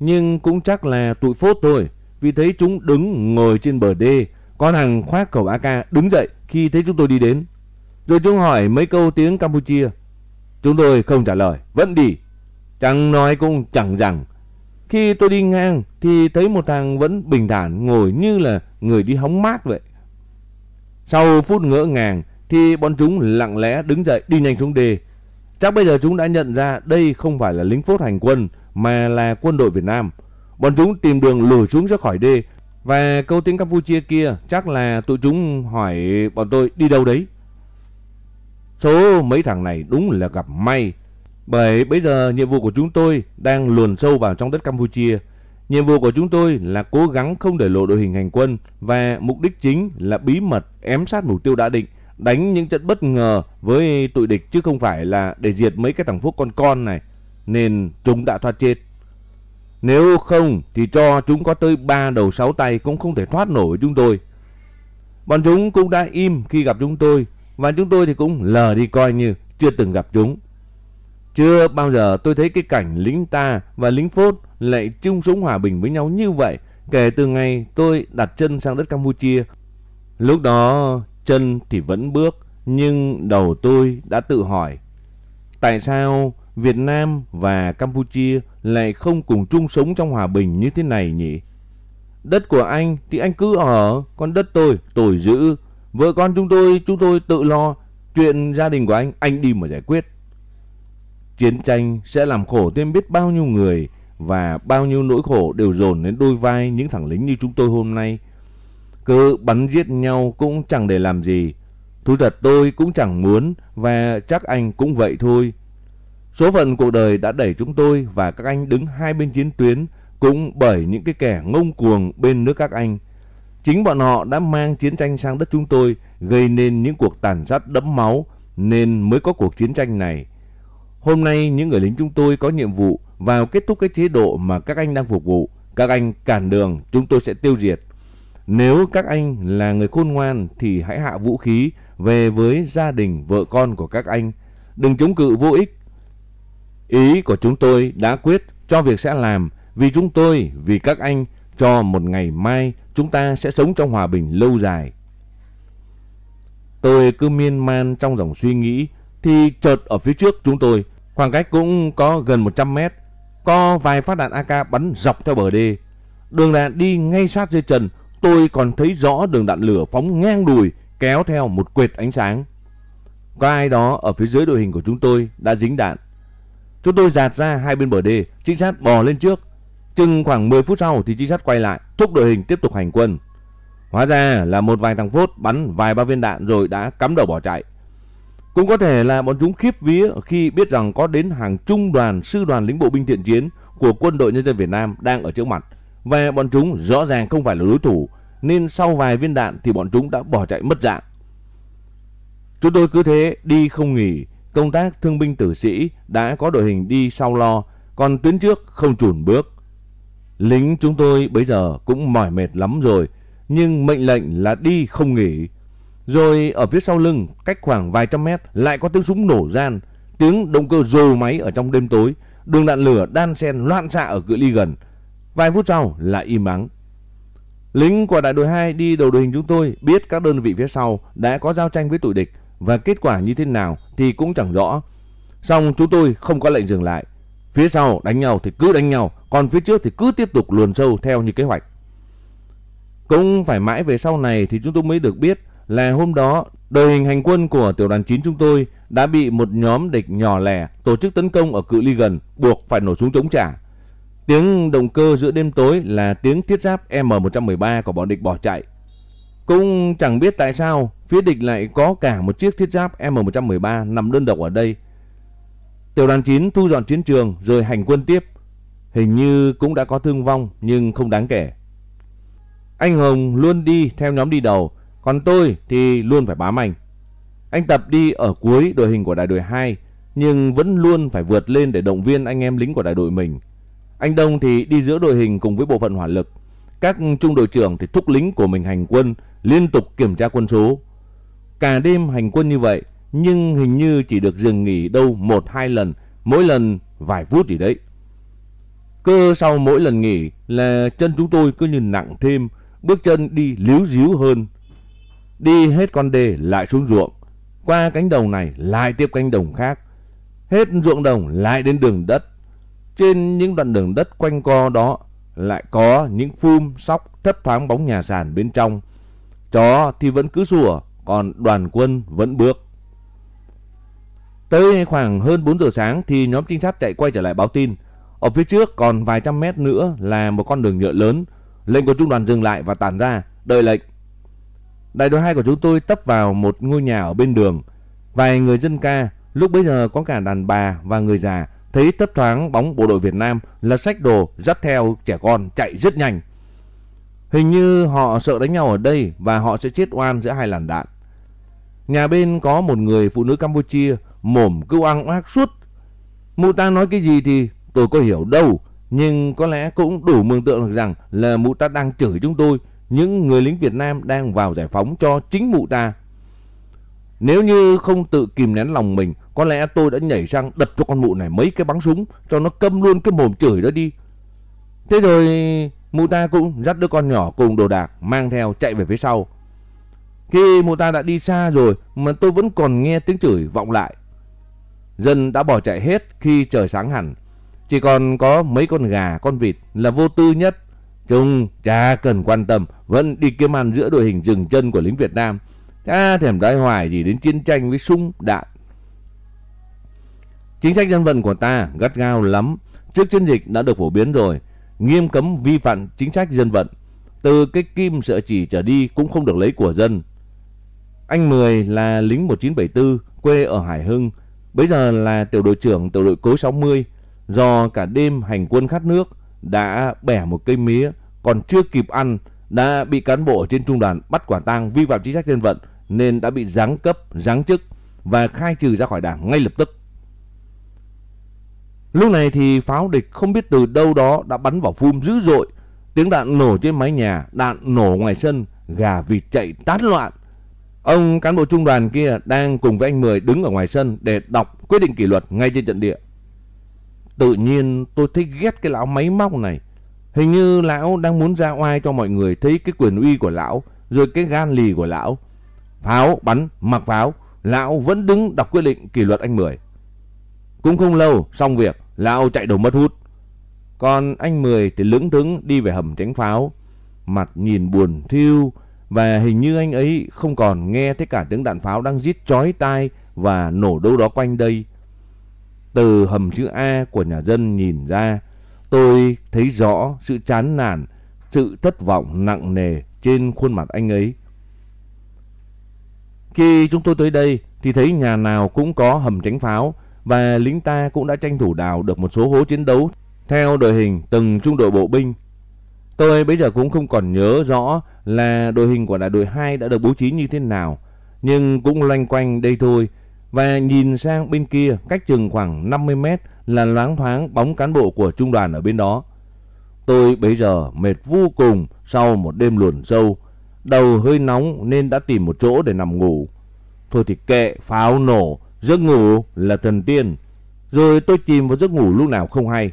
Nhưng cũng chắc là tụi phốt thôi, vì thấy chúng đứng ngồi trên bờ đê, con hàng khoác khẩu AK đứng dậy khi thấy chúng tôi đi đến. Rồi chúng hỏi mấy câu tiếng Campuchia. Chúng tôi không trả lời, vẫn đi. Chẳng nói cũng chẳng rằng khi tôi đi ngang thì thấy một thằng vẫn bình thản ngồi như là người đi hóng mát vậy. Sau phút ngỡ ngàng thì bọn chúng lặng lẽ đứng dậy đi nhanh xuống đê. Chắc bây giờ chúng đã nhận ra đây không phải là lính phốt hành quân mà là quân đội Việt Nam. Bọn chúng tìm đường lùi xuống ra khỏi đê và câu tiếng Campuchia kia chắc là tụi chúng hỏi bọn tôi đi đâu đấy. Số mấy thằng này đúng là gặp may bởi bây giờ nhiệm vụ của chúng tôi đang luồn sâu vào trong đất Campuchia. Nhiệm vụ của chúng tôi là cố gắng không để lộ đội hình hành quân và mục đích chính là bí mật ém sát mục tiêu đã định, đánh những trận bất ngờ với tụi địch chứ không phải là để diệt mấy cái thằng phúc con con này. Nên chúng đã thoát chết. Nếu không thì cho chúng có tới ba đầu sáu tay cũng không thể thoát nổi chúng tôi. Bọn chúng cũng đã im khi gặp chúng tôi và chúng tôi thì cũng lờ đi coi như chưa từng gặp chúng. Chưa bao giờ tôi thấy cái cảnh lính ta và lính phốt lại chung sống hòa bình với nhau như vậy kể từ ngày tôi đặt chân sang đất Campuchia. Lúc đó chân thì vẫn bước nhưng đầu tôi đã tự hỏi tại sao Việt Nam và Campuchia lại không cùng chung sống trong hòa bình như thế này nhỉ? Đất của anh thì anh cứ ở, còn đất tôi tôi giữ. Vợ con chúng tôi chúng tôi tự lo, chuyện gia đình của anh anh đi mà giải quyết. Chiến tranh sẽ làm khổ thêm biết bao nhiêu người và bao nhiêu nỗi khổ đều dồn đến đôi vai những thằng lính như chúng tôi hôm nay. Cứ bắn giết nhau cũng chẳng để làm gì. Thú thật tôi cũng chẳng muốn và chắc anh cũng vậy thôi. Số phận cuộc đời đã đẩy chúng tôi và các anh đứng hai bên chiến tuyến cũng bởi những cái kẻ ngông cuồng bên nước các anh. Chính bọn họ đã mang chiến tranh sang đất chúng tôi, gây nên những cuộc tàn sát đẫm máu, nên mới có cuộc chiến tranh này. Hôm nay những người lính chúng tôi có nhiệm vụ vào kết thúc cái chế độ mà các anh đang phục vụ. Các anh cản đường, chúng tôi sẽ tiêu diệt. Nếu các anh là người khôn ngoan thì hãy hạ vũ khí về với gia đình, vợ con của các anh. Đừng chống cự vô ích. Ý của chúng tôi đã quyết cho việc sẽ làm vì chúng tôi, vì các anh cho một ngày mai chúng ta sẽ sống trong hòa bình lâu dài. Tôi cứ miên man trong dòng suy nghĩ thì chợt ở phía trước chúng tôi, khoảng cách cũng có gần 100 mét, có vài phát đạn AK bắn dọc theo bờ đê. Đường đạn đi ngay sát dưới chân, tôi còn thấy rõ đường đạn lửa phóng ngang đùi kéo theo một quệt ánh sáng. Có ai đó ở phía dưới đội hình của chúng tôi đã dính đạn. Chúng tôi dạt ra hai bên bờ đê, trinh sát bò lên trước. Chừng khoảng 10 phút sau thì trinh sát quay lại, thúc đội hình tiếp tục hành quân. Hóa ra là một vài thằng phốt bắn vài ba viên đạn rồi đã cắm đầu bỏ chạy. Cũng có thể là bọn chúng khiếp vía khi biết rằng có đến hàng trung đoàn sư đoàn lính bộ binh thiện chiến của quân đội nhân dân Việt Nam đang ở trước mặt và bọn chúng rõ ràng không phải là đối thủ nên sau vài viên đạn thì bọn chúng đã bỏ chạy mất dạng. Chúng tôi cứ thế đi không nghỉ, công tác thương binh tử sĩ đã có đội hình đi sau lo, còn tuyến trước không chùn bước. Lính chúng tôi bây giờ cũng mỏi mệt lắm rồi, nhưng mệnh lệnh là đi không nghỉ. Rồi ở phía sau lưng, cách khoảng vài trăm mét, lại có tiếng súng nổ gian, tiếng động cơ rồ máy ở trong đêm tối, đường đạn lửa đan xen loạn xạ ở cự ly gần. Vài phút sau lại im ắng. Lính của đại đội 2 đi đầu đội hình chúng tôi biết các đơn vị phía sau đã có giao tranh với tụi địch và kết quả như thế nào thì cũng chẳng rõ. Xong chúng tôi không có lệnh dừng lại. Phía sau đánh nhau thì cứ đánh nhau, còn phía trước thì cứ tiếp tục luồn sâu theo như kế hoạch. Cũng phải mãi về sau này thì chúng tôi mới được biết là hôm đó đội hình hành quân của tiểu đoàn 9 chúng tôi đã bị một nhóm địch nhỏ lẻ tổ chức tấn công ở cự ly gần, buộc phải nổ súng chống trả. Tiếng động cơ giữa đêm tối là tiếng thiết giáp M113 của bọn địch bỏ chạy. Cũng chẳng biết tại sao phía địch lại có cả một chiếc thiết giáp M113 nằm đơn độc ở đây. Tiểu đoàn 9 thu dọn chiến trường rồi hành quân tiếp. Hình như cũng đã có thương vong nhưng không đáng kể. Anh Hồng luôn đi theo nhóm đi đầu, còn tôi thì luôn phải bám anh. Anh Tập đi ở cuối đội hình của đại đội 2 nhưng vẫn luôn phải vượt lên để động viên anh em lính của đại đội mình. Anh Đông thì đi giữa đội hình cùng với bộ phận hỏa lực. Các trung đội trưởng thì thúc lính của mình hành quân, liên tục kiểm tra quân số. Cả đêm hành quân như vậy, nhưng hình như chỉ được dừng nghỉ đâu một hai lần, mỗi lần vài phút gì đấy. Cơ sau mỗi lần nghỉ là chân chúng tôi cứ như nặng thêm, bước chân đi líu díu hơn. Đi hết con đê lại xuống ruộng, qua cánh đồng này lại tiếp cánh đồng khác. Hết ruộng đồng lại đến đường đất, trên những đoạn đường đất quanh co đó lại có những phum sóc thấp thoáng bóng nhà sàn bên trong. Chó thì vẫn cứ sủa, còn đoàn quân vẫn bước. Tới khoảng hơn 4 giờ sáng thì nhóm trinh sát chạy quay trở lại báo tin. Ở phía trước còn vài trăm mét nữa là một con đường nhựa lớn. Lệnh của trung đoàn dừng lại và tản ra, đợi lệnh. Đại đội 2 của chúng tôi tấp vào một ngôi nhà ở bên đường. Vài người dân ca, lúc bấy giờ có cả đàn bà và người già thấy thấp thoáng bóng bộ đội Việt Nam là sách đồ dắt theo trẻ con chạy rất nhanh. Hình như họ sợ đánh nhau ở đây và họ sẽ chết oan giữa hai làn đạn. Nhà bên có một người phụ nữ Campuchia mồm cứ oang oác suốt. Mụ ta nói cái gì thì tôi có hiểu đâu, nhưng có lẽ cũng đủ mường tượng được rằng là mụ ta đang chửi chúng tôi, những người lính Việt Nam đang vào giải phóng cho chính mụ ta. Nếu như không tự kìm nén lòng mình có lẽ tôi đã nhảy sang đập cho con mụ này mấy cái bắn súng cho nó câm luôn cái mồm chửi đó đi. Thế rồi mụ ta cũng dắt đứa con nhỏ cùng đồ đạc mang theo chạy về phía sau. Khi mụ ta đã đi xa rồi mà tôi vẫn còn nghe tiếng chửi vọng lại. Dân đã bỏ chạy hết khi trời sáng hẳn. Chỉ còn có mấy con gà, con vịt là vô tư nhất. Chúng chả cần quan tâm, vẫn đi kiếm ăn giữa đội hình rừng chân của lính Việt Nam. Cha thèm đói hoài gì đến chiến tranh với súng, đạn. Chính sách dân vận của ta gắt gao lắm. Trước chiến dịch đã được phổ biến rồi. Nghiêm cấm vi phạm chính sách dân vận. từ cái kim sợ chỉ trở đi cũng không được lấy của dân. Anh Mười là lính 1974, quê ở Hải Hưng, bây giờ là tiểu đội trưởng tiểu đội cối 60, do cả đêm hành quân khát nước đã bẻ một cây mía còn chưa kịp ăn đã bị cán bộ trên trung đoàn bắt quả tang vi phạm chính sách dân vận nên đã bị giáng cấp, giáng chức và khai trừ ra khỏi đảng ngay lập tức. Lúc này thì pháo địch không biết từ đâu đó đã bắn vào phum dữ dội. Tiếng đạn nổ trên mái nhà, đạn nổ ngoài sân, gà vịt chạy tán loạn. Ông cán bộ trung đoàn kia đang cùng với anh Mười đứng ở ngoài sân để đọc quyết định kỷ luật ngay trên trận địa. Tự nhiên tôi thấy ghét cái lão máy móc này. Hình như lão đang muốn ra oai cho mọi người thấy cái quyền uy của lão, rồi cái gan lì của lão. Pháo bắn, mặc pháo, lão vẫn đứng đọc quyết định kỷ luật anh Mười. Cũng không lâu, xong việc, lão chạy đầu mất hút. Còn anh Mười thì lững thững đi về hầm tránh pháo. Mặt nhìn buồn thiêu và hình như anh ấy không còn nghe thấy cả tiếng đạn pháo đang rít chói tai và nổ đâu đó quanh đây. Từ hầm chữ A của nhà dân nhìn ra, tôi thấy rõ sự chán nản, sự thất vọng nặng nề trên khuôn mặt anh ấy. Khi chúng tôi tới đây thì thấy nhà nào cũng có hầm tránh pháo và lính ta cũng đã tranh thủ đào được một số hố chiến đấu theo đội hình từng trung đội bộ binh. Tôi bây giờ cũng không còn nhớ rõ là đội hình của đại đội 2 đã được bố trí như thế nào, nhưng cũng loanh quanh đây thôi. Và nhìn sang bên kia, cách chừng khoảng 50 mét là loáng thoáng bóng cán bộ của trung đoàn ở bên đó. Tôi bây giờ mệt vô cùng sau một đêm luồn sâu, đầu hơi nóng nên đã tìm một chỗ để nằm ngủ. Thôi thì kệ, pháo nổ, giấc ngủ là thần tiên. Rồi tôi chìm vào giấc ngủ lúc nào không hay.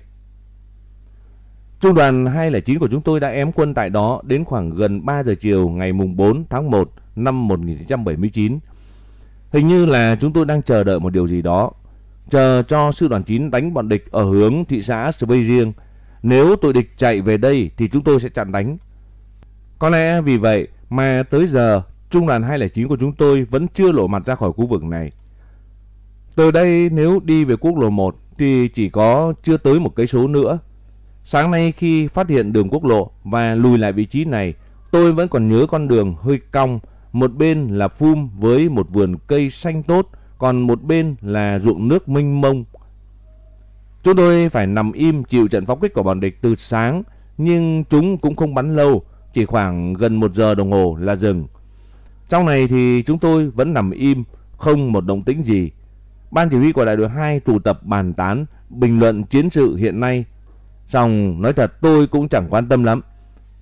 Trung đoàn 209 của chúng tôi đã ém quân tại đó đến khoảng gần 3 giờ chiều ngày mùng 4 tháng 1 năm 1979. Hình như là chúng tôi đang chờ đợi một điều gì đó. Chờ cho sư đoàn 9 đánh bọn địch ở hướng thị xã Svei riêng. Nếu tụi địch chạy về đây thì chúng tôi sẽ chặn đánh. Có lẽ vì vậy mà tới giờ, trung đoàn 209 của chúng tôi vẫn chưa lộ mặt ra khỏi khu vực này. Từ đây nếu đi về quốc lộ 1 thì chỉ có chưa tới một cây số nữa. Sáng nay khi phát hiện đường quốc lộ và lùi lại vị trí này, tôi vẫn còn nhớ con đường hơi cong, một bên là phum với một vườn cây xanh tốt, còn một bên là ruộng nước mênh mông. Chúng tôi phải nằm im chịu trận phóng kích của bọn địch từ sáng, nhưng chúng cũng không bắn lâu, chỉ khoảng gần một giờ đồng hồ là dừng. Trong này thì chúng tôi vẫn nằm im, không một động tĩnh gì. Ban chỉ huy của đại đội 2 tụ tập bàn tán, bình luận chiến sự hiện nay. Xong nói thật tôi cũng chẳng quan tâm lắm.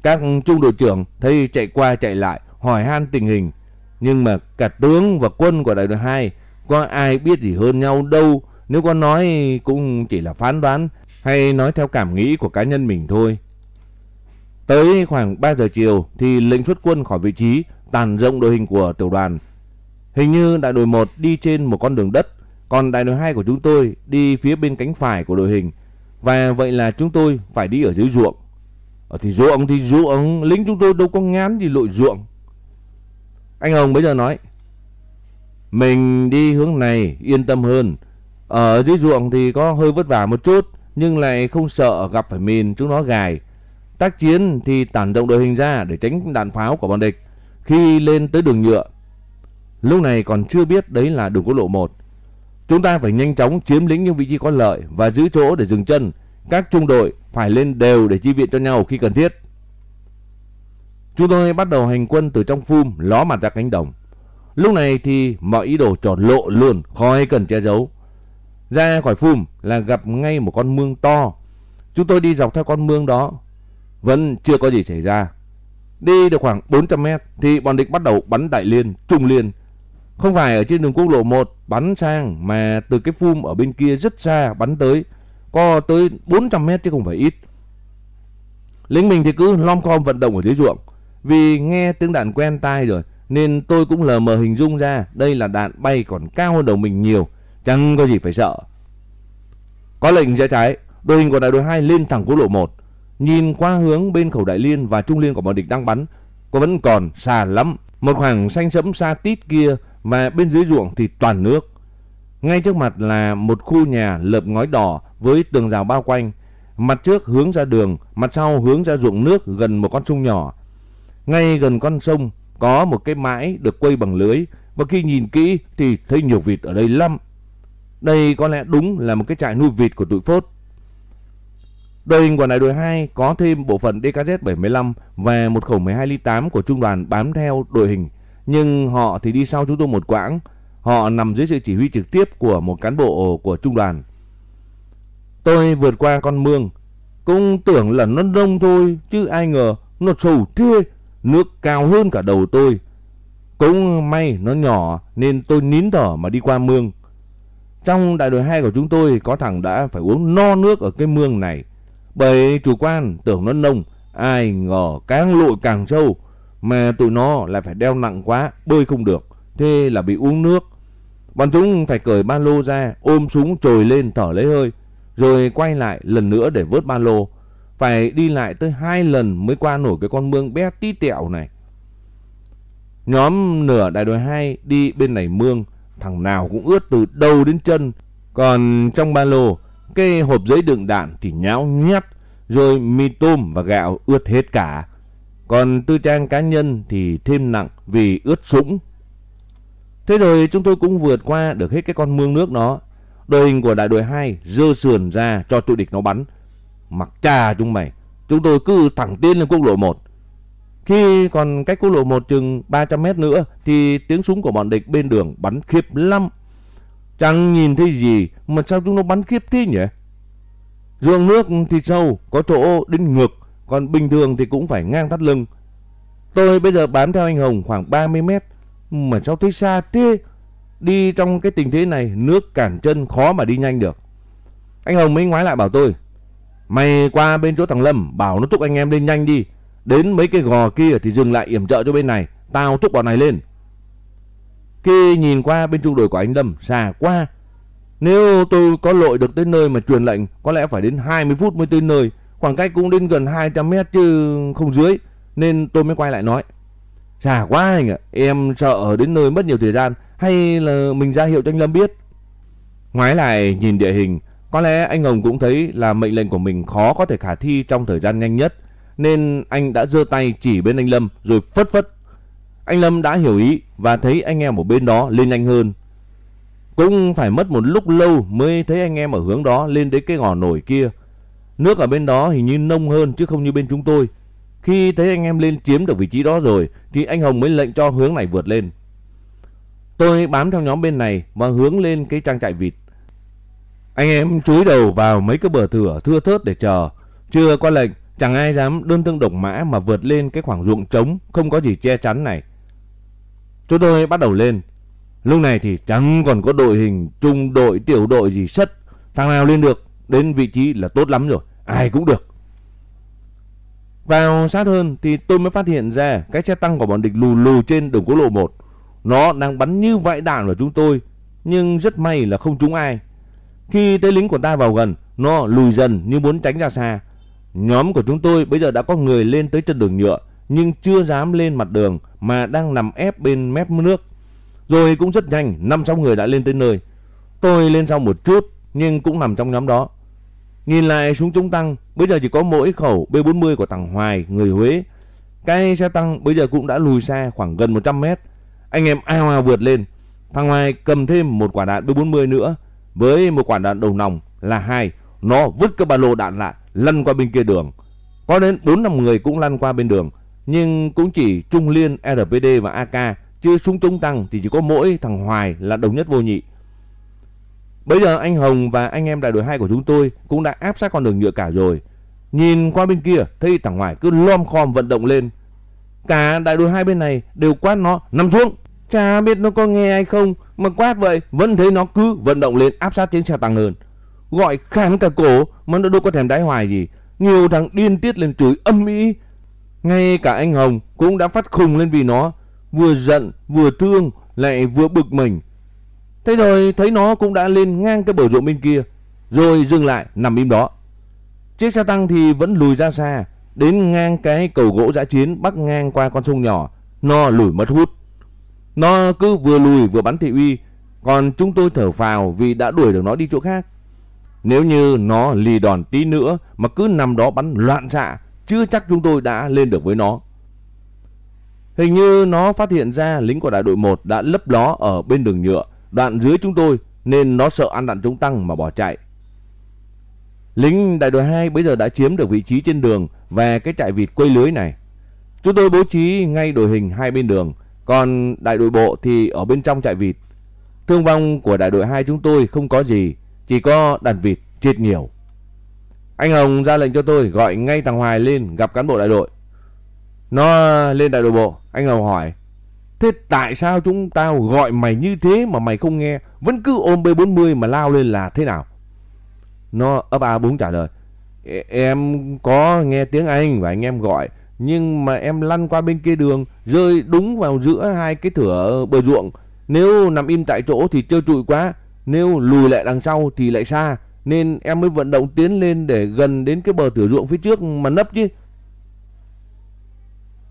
Các trung đội trưởng thấy chạy qua chạy lại, hỏi han tình hình. Nhưng mà cả tướng và quân của đại đội 2 có ai biết gì hơn nhau đâu. Nếu có nói cũng chỉ là phán đoán hay nói theo cảm nghĩ của cá nhân mình thôi. Tới khoảng 3 giờ chiều thì lệnh xuất quân khỏi vị trí tàn rộng đội hình của tiểu đoàn. Hình như đại đội 1 đi trên một con đường đất, còn đại đội 2 của chúng tôi đi phía bên cánh phải của đội hình. Và vậy là chúng tôi phải đi ở dưới ruộng. Ở thì ruộng thì ruộng, lính chúng tôi đâu có ngán gì lội ruộng. Anh Hồng bây giờ nói, mình đi hướng này yên tâm hơn. Ở dưới ruộng thì có hơi vất vả một chút, nhưng lại không sợ gặp phải mìn chúng nó gài. Tác chiến thì tản động đội hình ra để tránh đạn pháo của bọn địch khi lên tới đường nhựa. Lúc này còn chưa biết đấy là đường quốc lộ 1. Chúng ta phải nhanh chóng chiếm lĩnh những vị trí có lợi và giữ chỗ để dừng chân. Các trung đội phải lên đều để chi viện cho nhau khi cần thiết. Chúng tôi bắt đầu hành quân từ trong phum ló mặt ra cánh đồng. Lúc này thì mọi ý đồ tròn lộ luôn, khỏi cần che giấu. Ra khỏi phum là gặp ngay một con mương to. Chúng tôi đi dọc theo con mương đó. Vẫn chưa có gì xảy ra. Đi được khoảng 400 mét thì bọn địch bắt đầu bắn đại liên, trung liên. Không phải ở trên đường quốc lộ 1 bắn sang mà từ cái phum ở bên kia rất xa bắn tới. Có tới 400 mét chứ không phải ít. Lính mình thì cứ lom khom vận động ở dưới ruộng. Vì nghe tiếng đạn quen tai rồi nên tôi cũng lờ mờ hình dung ra đây là đạn bay còn cao hơn đầu mình nhiều. Chẳng có gì phải sợ. Có lệnh rẽ trái, đội hình của đại đội 2 lên thẳng quốc lộ 1. Nhìn qua hướng bên khẩu đại liên và trung liên của bọn địch đang bắn, có vẫn còn xa lắm. Một khoảng xanh sẫm xa tít kia và bên dưới ruộng thì toàn nước. Ngay trước mặt là một khu nhà lợp ngói đỏ với tường rào bao quanh. Mặt trước hướng ra đường, mặt sau hướng ra ruộng nước gần một con sông nhỏ. Ngay gần con sông có một cái mãi được quây bằng lưới và khi nhìn kỹ thì thấy nhiều vịt ở đây lắm. Đây có lẽ đúng là một cái trại nuôi vịt của tụi Phốt. Đội hình của đại đội 2 có thêm bộ phận DKZ-75 và một khẩu 12 ly 8 của trung đoàn bám theo đội hình. Nhưng họ thì đi sau chúng tôi một quãng. Họ nằm dưới sự chỉ huy trực tiếp của một cán bộ của trung đoàn. Tôi vượt qua con mương. Cũng tưởng là nó đông thôi chứ ai ngờ nó sâu thế. Nước cao hơn cả đầu tôi. Cũng may nó nhỏ nên tôi nín thở mà đi qua mương. Trong đại đội 2 của chúng tôi có thằng đã phải uống no nước ở cái mương này. Bởi chủ quan tưởng nó nông, ai ngờ càng lội càng sâu. Mà tụi nó lại phải đeo nặng quá, bơi không được. Thế là bị uống nước. Bọn chúng phải cởi ba lô ra, ôm súng trồi lên thở lấy hơi. Rồi quay lại lần nữa để vớt ba lô. Phải đi lại tới hai lần mới qua nổi cái con mương bé tí tẹo này. Nhóm nửa đại đội 2 đi bên này mương, thằng nào cũng ướt từ đầu đến chân. Còn trong ba lô, cái hộp giấy đựng đạn thì nhão nhét, rồi mì tôm và gạo ướt hết cả. Còn tư trang cá nhân thì thêm nặng vì ướt sũng. Thế rồi chúng tôi cũng vượt qua được hết cái con mương nước đó. Đội hình của đại đội 2 dơ sườn ra cho tụi địch nó bắn. Mặc cha chúng mày, chúng tôi cứ thẳng tiến lên quốc lộ 1. Khi còn cách quốc lộ 1 chừng 300 mét nữa thì tiếng súng của bọn địch bên đường bắn khiếp lắm. Chẳng nhìn thấy gì mà sao chúng nó bắn khiếp thế nhỉ? Ruộng nước thì sâu, có chỗ đến ngược còn bình thường thì cũng phải ngang thắt lưng. Tôi bây giờ bám theo anh Hồng khoảng 30 mét, mà sao thấy xa thế? Đi trong cái tình thế này, nước cản chân khó mà đi nhanh được. Anh Hồng mới ngoái lại bảo tôi, mày qua bên chỗ thằng Lâm, bảo nó thúc anh em lên nhanh đi. Đến mấy cái gò kia thì dừng lại yểm trợ cho bên này, tao thúc bọn này lên. Khi nhìn qua bên trung đội của anh Lâm, xa quá. Nếu tôi có lội được tới nơi mà truyền lệnh, có lẽ phải đến 20 phút mới tới nơi. Khoảng cách cũng đến gần 200 mét chứ không dưới. Nên tôi mới quay lại nói. Xa quá anh ạ, em sợ đến nơi mất nhiều thời gian. Hay là mình ra hiệu cho anh Lâm biết. Ngoái lại nhìn địa hình, có lẽ anh Hồng cũng thấy là mệnh lệnh của mình khó có thể khả thi trong thời gian nhanh nhất. Nên anh đã giơ tay chỉ bên anh Lâm rồi phất phất anh Lâm đã hiểu ý và thấy anh em ở bên đó lên nhanh hơn. Cũng phải mất một lúc lâu mới thấy anh em ở hướng đó lên đến cái gò nổi kia. Nước ở bên đó hình như nông hơn chứ không như bên chúng tôi. Khi thấy anh em lên chiếm được vị trí đó rồi thì anh Hồng mới lệnh cho hướng này vượt lên. Tôi bám theo nhóm bên này và hướng lên cái trang trại vịt. Anh em chúi đầu vào mấy cái bờ thửa thưa thớt để chờ. Chưa có lệnh, chẳng ai dám đơn thương độc mã mà vượt lên cái khoảng ruộng trống không có gì che chắn này. Chúng tôi bắt đầu lên. Lúc này thì chẳng còn có đội hình, trung đội, tiểu đội gì sất. Thằng nào lên được, đến vị trí là tốt lắm rồi. Ai cũng được. Vào sát hơn thì tôi mới phát hiện ra cái xe tăng của bọn địch lù lù trên đường quốc lộ 1. Nó đang bắn như vãi đạn vào chúng tôi. Nhưng rất may là không trúng ai. Khi tới lính của ta vào gần, nó lùi dần như muốn tránh ra xa. Nhóm của chúng tôi bây giờ đã có người lên tới chân đường nhựa nhưng chưa dám lên mặt đường mà đang nằm ép bên mép nước. Rồi cũng rất nhanh, năm sáu người đã lên tới nơi. Tôi lên sau một chút nhưng cũng nằm trong nhóm đó. Nhìn lại súng chống tăng, bây giờ chỉ có mỗi khẩu B40 của thằng Hoài, người Huế. Cái xe tăng bây giờ cũng đã lùi xa khoảng gần 100 mét. Anh em ao ao vượt lên. Thằng Hoài cầm thêm một quả đạn B40 nữa với một quả đạn đầu nòng là hai. Nó vứt cái ba lô đạn lại, lăn qua bên kia đường. Có đến 4 năm người cũng lăn qua bên đường nhưng cũng chỉ Trung Liên, RPD và AK, chứ súng chống tăng thì chỉ có mỗi thằng Hoài là đồng nhất vô nhị. Bây giờ anh Hồng và anh em đại đội 2 của chúng tôi cũng đã áp sát con đường nhựa cả rồi. Nhìn qua bên kia thấy thằng ngoài cứ lom khom vận động lên. Cả đại đội hai bên này đều quát nó nằm xuống. Chả biết nó có nghe hay không mà quát vậy vẫn thấy nó cứ vận động lên áp sát trên xe tăng hơn. Gọi khán cả cổ mà nó đâu có thèm đái hoài gì. Nhiều thằng điên tiết lên chửi âm ý ngay cả anh Hồng cũng đã phát khùng lên vì nó, vừa giận, vừa thương, lại vừa bực mình. Thế rồi thấy nó cũng đã lên ngang cái bờ ruộng bên kia, rồi dừng lại nằm im đó. Chiếc xe tăng thì vẫn lùi ra xa, đến ngang cái cầu gỗ giã chiến bắc ngang qua con sông nhỏ, nó lùi mất hút. Nó cứ vừa lùi vừa bắn thị uy, còn chúng tôi thở phào vì đã đuổi được nó đi chỗ khác. Nếu như nó lì đòn tí nữa mà cứ nằm đó bắn loạn xạ chưa chắc chúng tôi đã lên được với nó. Hình như nó phát hiện ra lính của đại đội 1 đã lấp ló ở bên đường nhựa, đoạn dưới chúng tôi nên nó sợ ăn đạn chống tăng mà bỏ chạy. Lính đại đội 2 bây giờ đã chiếm được vị trí trên đường và cái trại vịt quây lưới này. Chúng tôi bố trí ngay đội hình hai bên đường, còn đại đội bộ thì ở bên trong trại vịt. Thương vong của đại đội 2 chúng tôi không có gì, chỉ có đàn vịt chết nhiều. Anh Hồng ra lệnh cho tôi gọi ngay thằng Hoài lên gặp cán bộ đại đội. Nó lên đại đội bộ, anh Hồng hỏi. Thế tại sao chúng tao gọi mày như thế mà mày không nghe, vẫn cứ ôm B40 mà lao lên là thế nào? Nó ấp a búng trả lời. Em có nghe tiếng Anh và anh em gọi, nhưng mà em lăn qua bên kia đường, rơi đúng vào giữa hai cái thửa bờ ruộng. Nếu nằm im tại chỗ thì trơ trụi quá, nếu lùi lại đằng sau thì lại xa, nên em mới vận động tiến lên để gần đến cái bờ thửa ruộng phía trước mà nấp chứ.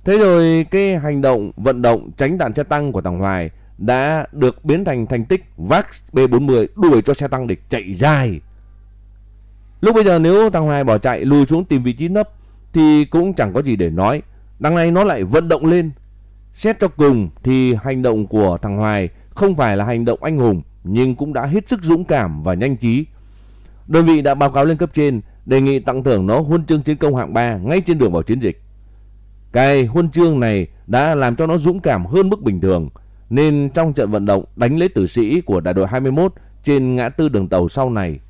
Thế rồi cái hành động, vận động tránh đạn xe tăng của thằng Hoài đã được biến thành thành tích vác B40 đuổi cho xe tăng địch chạy dài. Lúc bây giờ nếu thằng Hoài bỏ chạy, lùi xuống tìm vị trí nấp thì cũng chẳng có gì để nói. Đằng này nó lại vận động lên. Xét cho cùng thì hành động của thằng Hoài không phải là hành động anh hùng, nhưng cũng đã hết sức dũng cảm và nhanh trí. Đơn vị đã báo cáo lên cấp trên, đề nghị tặng thưởng nó huân chương chiến công hạng 3 ngay trên đường vào chiến dịch. Cái huân chương này đã làm cho nó dũng cảm hơn mức bình thường nên trong trận vận động đánh lấy tử sĩ của đại đội 21 trên ngã tư đường tàu sau này,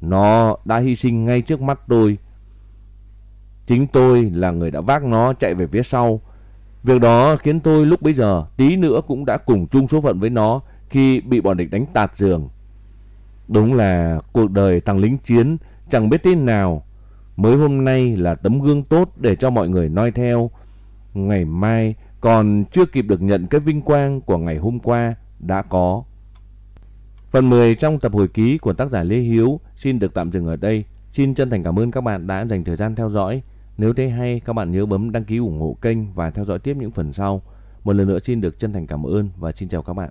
nó đã hy sinh ngay trước mắt tôi. Chính tôi là người đã vác nó chạy về phía sau. Việc đó khiến tôi lúc bấy giờ tí nữa cũng đã cùng chung số phận với nó khi bị bọn địch đánh tạt giường. Đúng là cuộc đời thằng lính chiến, chẳng biết tên nào. Mới hôm nay là tấm gương tốt để cho mọi người noi theo. Ngày mai còn chưa kịp được nhận cái vinh quang của ngày hôm qua đã có. Phần 10 trong tập hồi ký của tác giả Lê Hiếu xin được tạm dừng ở đây. Xin chân thành cảm ơn các bạn đã dành thời gian theo dõi. Nếu thấy hay, các bạn nhớ bấm đăng ký ủng hộ kênh và theo dõi tiếp những phần sau. Một lần nữa xin được chân thành cảm ơn và xin chào các bạn.